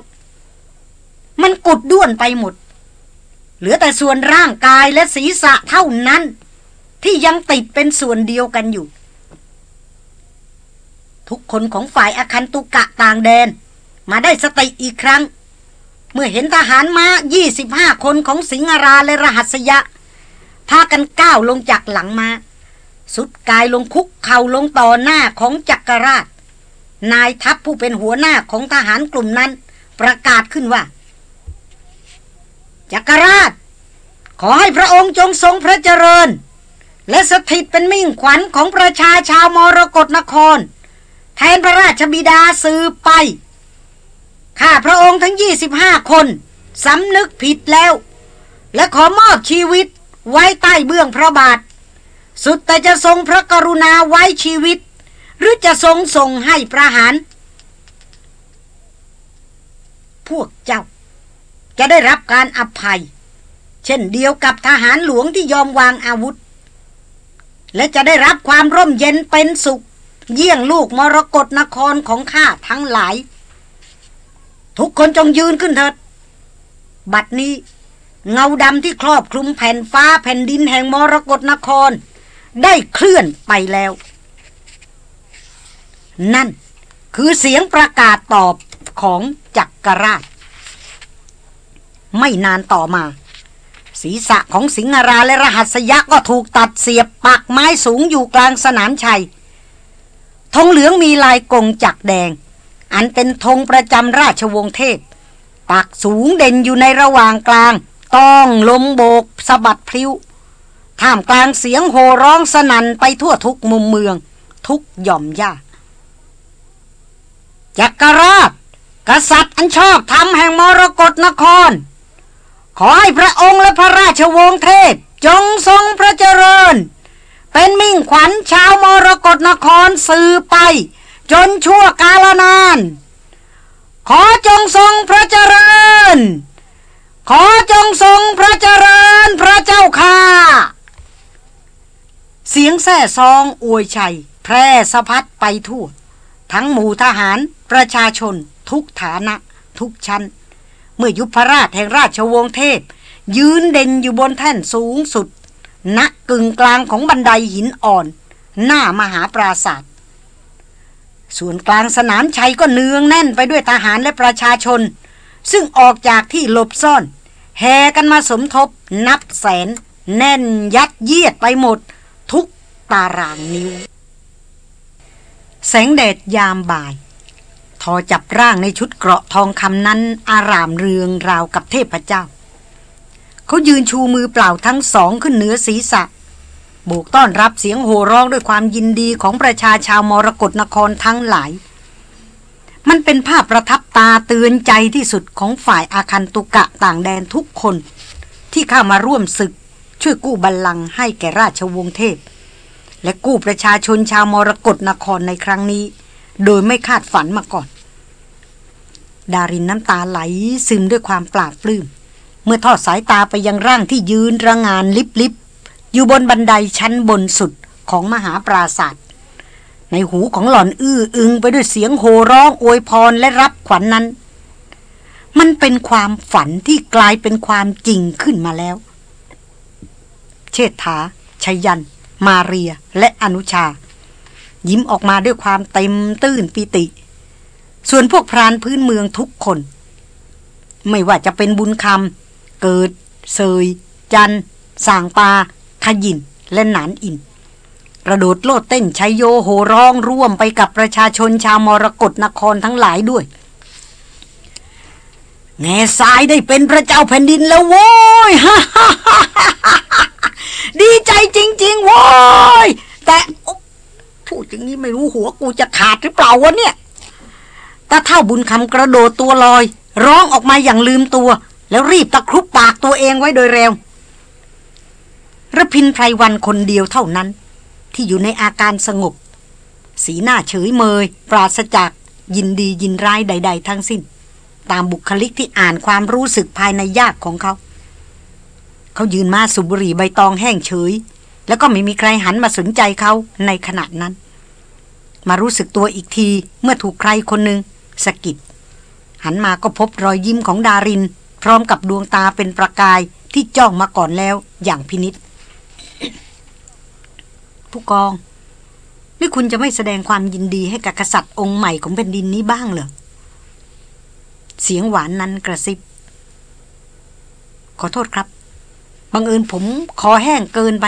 มันกุดด้วนไปหมด เหลือแต่ส่วนร่างกายและศีรษะเท่านั้น ที่ยังติดเป็นส่วนเดียวกันอยู่ ทุกคนของฝ่ายอาคันตุกะต่างแดน มาได้สติอีกครั้ง เมื่อเห็นทหารมา้าคนของสิงหราและรหัสยะพากันก้าวลงจากหลังมา สุดกายลงคุกเข่าลงต่อหน้าของจักรราช นายทัพผู้เป็นหัวหน้าของทหารกลุ่มนั้น ประกาศขึ้นว่า จักรราช ขอให้พระองค์จงทรงพระเจริญ และสถิตเป็นมิ่งขวัญของประชาชาวมรกรนคร แทนพระราชบิดาสืบไป ข้าพระองค์ทั้งยี่สิบห้าคนสำนึกผิดแล้ว และขอมอบชีวิตไว้ใต้เบื้องพระบาท สุดแต่จะทรงพระกรุณาไว้ชีวิต หรือจะทรงส่งให้ประหาร พวกเจ้า จะได้รับการอภัย เช่นเดียวกับทหารหลวงที่ยอมวางอาวุธ และจะได้รับความร่มเย็นเป็นสุข เยี่ยงลูกมรกรนครของข้าทั้งหลาย ทุกคนจงยืนขึ้นเถิด บัดนี้เงาดำที่ครอบคลุมแผ่นฟ้าแผ่นดินแห่งมรกรนคร ได้เคลื่อนไปแล้ว นั่นคือเสียงประกาศตอบของจักรราช ไม่นานต่อมา ศีรษะของสิงหราและรหัสยะก็ถูกตัดเสียบปักไม้สูงอยู่กลางสนามชัยธงเหลืองมีลายกงจักแดง อันเป็นธงประจำราชวงศ์เทพ ปักสูงเด่นอยู่ในระหว่างกลาง ต้องลมโบกสะบัดพลิ้ว ท่ามกลางเสียงโห่ร้องสนั่นไปทั่วทุกมุมเมือง ทุกหย่อมย่าจักรราชกษัตริย์อันชอบธรรมแห่งมรกรนคร ขอให้พระองค์และพระราชวงศ์เทพ จงทรงพระเจริญ เป็นมิ่งขวัญชาวมรกรนครสือไป จนชั่วกาลนาน ขอจงทรงพระเจริญ ขอจงทรงพระเจริญพระเจ้าค่ะ เสียงแส่ซองอวยชัย แพร่สะพัดไปทั่ว ทั้งหมู่ทหารประชาชน ทุกฐานะ ทุกชั้น เมื่อยุพรราชแห่งราชวงศ์เทพ ยืนเด่นอยู่บนแท่นสูงสุดณกึ่งกลางของบันไดหินอ่อน หน้ามหาปราศาสตร์ส่วนกลางสนามชัยก็เนืองแน่นไปด้วยทหารและประชาชน ซึ่งออกจากที่หลบซ่อน แห่กันมาสมทบนับแสน แน่นยัดเยียดไปหมด ตารางนิ้ว แสงแดดยามบ่าย ทอจับร่างในชุดเกราะทองคำนั้น อารามเรืองราวกับเทพเจ้า เขายืนชูมือเปล่าทั้งสองขึ้นเหนือศีรษะโบกต้อนรับเสียงโห่ร้องด้วยความยินดีของประชาชาวมรกรนครทั้งหลาย มันเป็นภาพประทับตาเตือนใจที่สุดของฝ่ายอาคันตุกะต่างแดนทุกคน ที่เข้ามาร่วมศึกช่วยกู้บัลลังก์ให้แก่ราชวงศ์เทพ และกู้ประชาชนชาวมรกรนครในครั้งนี้ โดยไม่คาดฝันมาก่อน ดารินน้ำตาไหลซึมด้วยความปลาบปลื้ม เมื่อทอดสายตาไปยังร่างที่ยืนระงานลิบลิบอยู่บนบันไดชั้นบนสุดของมหาปราศาสตร์ในหูของหล่อนอื้ออึงไปด้วยเสียงโห่ร้องอวยพรและรับขวัญนนั้น มันเป็นความฝันที่กลายเป็นความจริงขึ้นมาแล้ว เชษฐาชัยยัน มาเรียและอนุชา ยิ้มออกมาด้วยความเต็มตื้นปิติ ส่วนพวกพรานพื้นเมืองทุกคน ไม่ว่าจะเป็นบุญคำเกิด เซย จันสางปา ขยินและหนานอินกระโดดโลดเต้นชัยโยโหร้องร่วมไปกับประชาชนชาวมรกรนครทั้งหลายด้วย แง่สายได้เป็นพระเจ้าแผ่นดินแล้วโว้ยฮ่าฮ่าฮ่าดีใจจริง ๆ โว้ย แต่พูดอย่างนี้ไม่รู้หัวกูจะขาดหรือเปล่าวะเนี่ยตาเท่าบุญคำกระโดดตัวลอย ร้องออกมาอย่างลืมตัว แล้วรีบตะครุบปากตัวเองไว้โดยเร็วระพินไพรวันคนเดียวเท่านั้น ที่อยู่ในอาการสงบ สีหน้าเฉยเมย ปราศจากยินดียินร้ายใด ๆ ทั้งสิ้น ตามบุคลิกที่อ่านความรู้สึกภายในยากของเขา เขายืนมาสุบบุหรี่ใบตองแห้งเฉย แล้วก็ไม่มีใครหันมาสนใจเขาในขณะนั้น มารู้สึกตัวอีกทีเมื่อถูกใครคนหนึ่งสะกิดหันมาก็พบรอยยิ้มของดาริน พร้อมกับดวงตาเป็นประกายที่จ้องมาก่อนแล้วอย่างพินิษผู้กอง นี่คุณจะไม่แสดงความยินดีให้กับกษัตริย์องค์ใหม่ของแผ่นดินนี้บ้างเหรอ เสียงหวานนั้นกระซิบ ขอโทษครับ บังเอิญผมคอแห้งเกินไป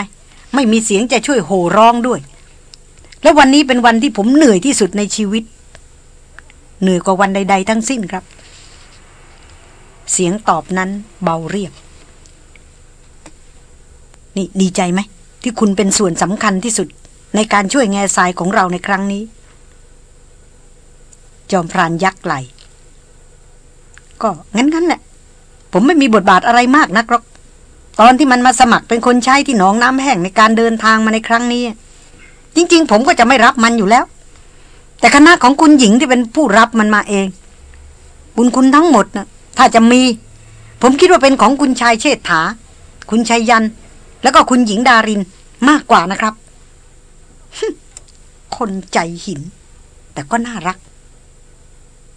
ไม่มีเสียงจะช่วยโห่ร้องด้วย แล้ววันนี้เป็นวันที่ผมเหนื่อยที่สุดในชีวิต เหนื่อยกว่าวันใด ๆ ทั้งสิ้นครับ เสียงตอบนั้นเบาเรียบ นี่ดีใจไหม ที่คุณเป็นส่วนสำคัญที่สุดในการช่วยแง่ทรายของเราในครั้งนี้ จอมพรานยักไหล ก็งั้นๆแหละ ผมไม่มีบทบาทอะไรมากนักหรอก ตอนที่มันมาสมัครเป็นคนใช้ที่หนองน้ำแห้งในการเดินทางมาในครั้งนี้ จริง ๆ ผมก็จะไม่รับมันอยู่แล้ว แต่คณะของคุณหญิงที่เป็นผู้รับมันมาเอง บุญคุณทั้งหมดนะถ้าจะมี ผมคิดว่าเป็นของคุณชายเชษฐา คุณชายยัน แล้วก็คุณหญิงดารินมากกว่านะครับ คนใจหิน แต่ก็น่ารัก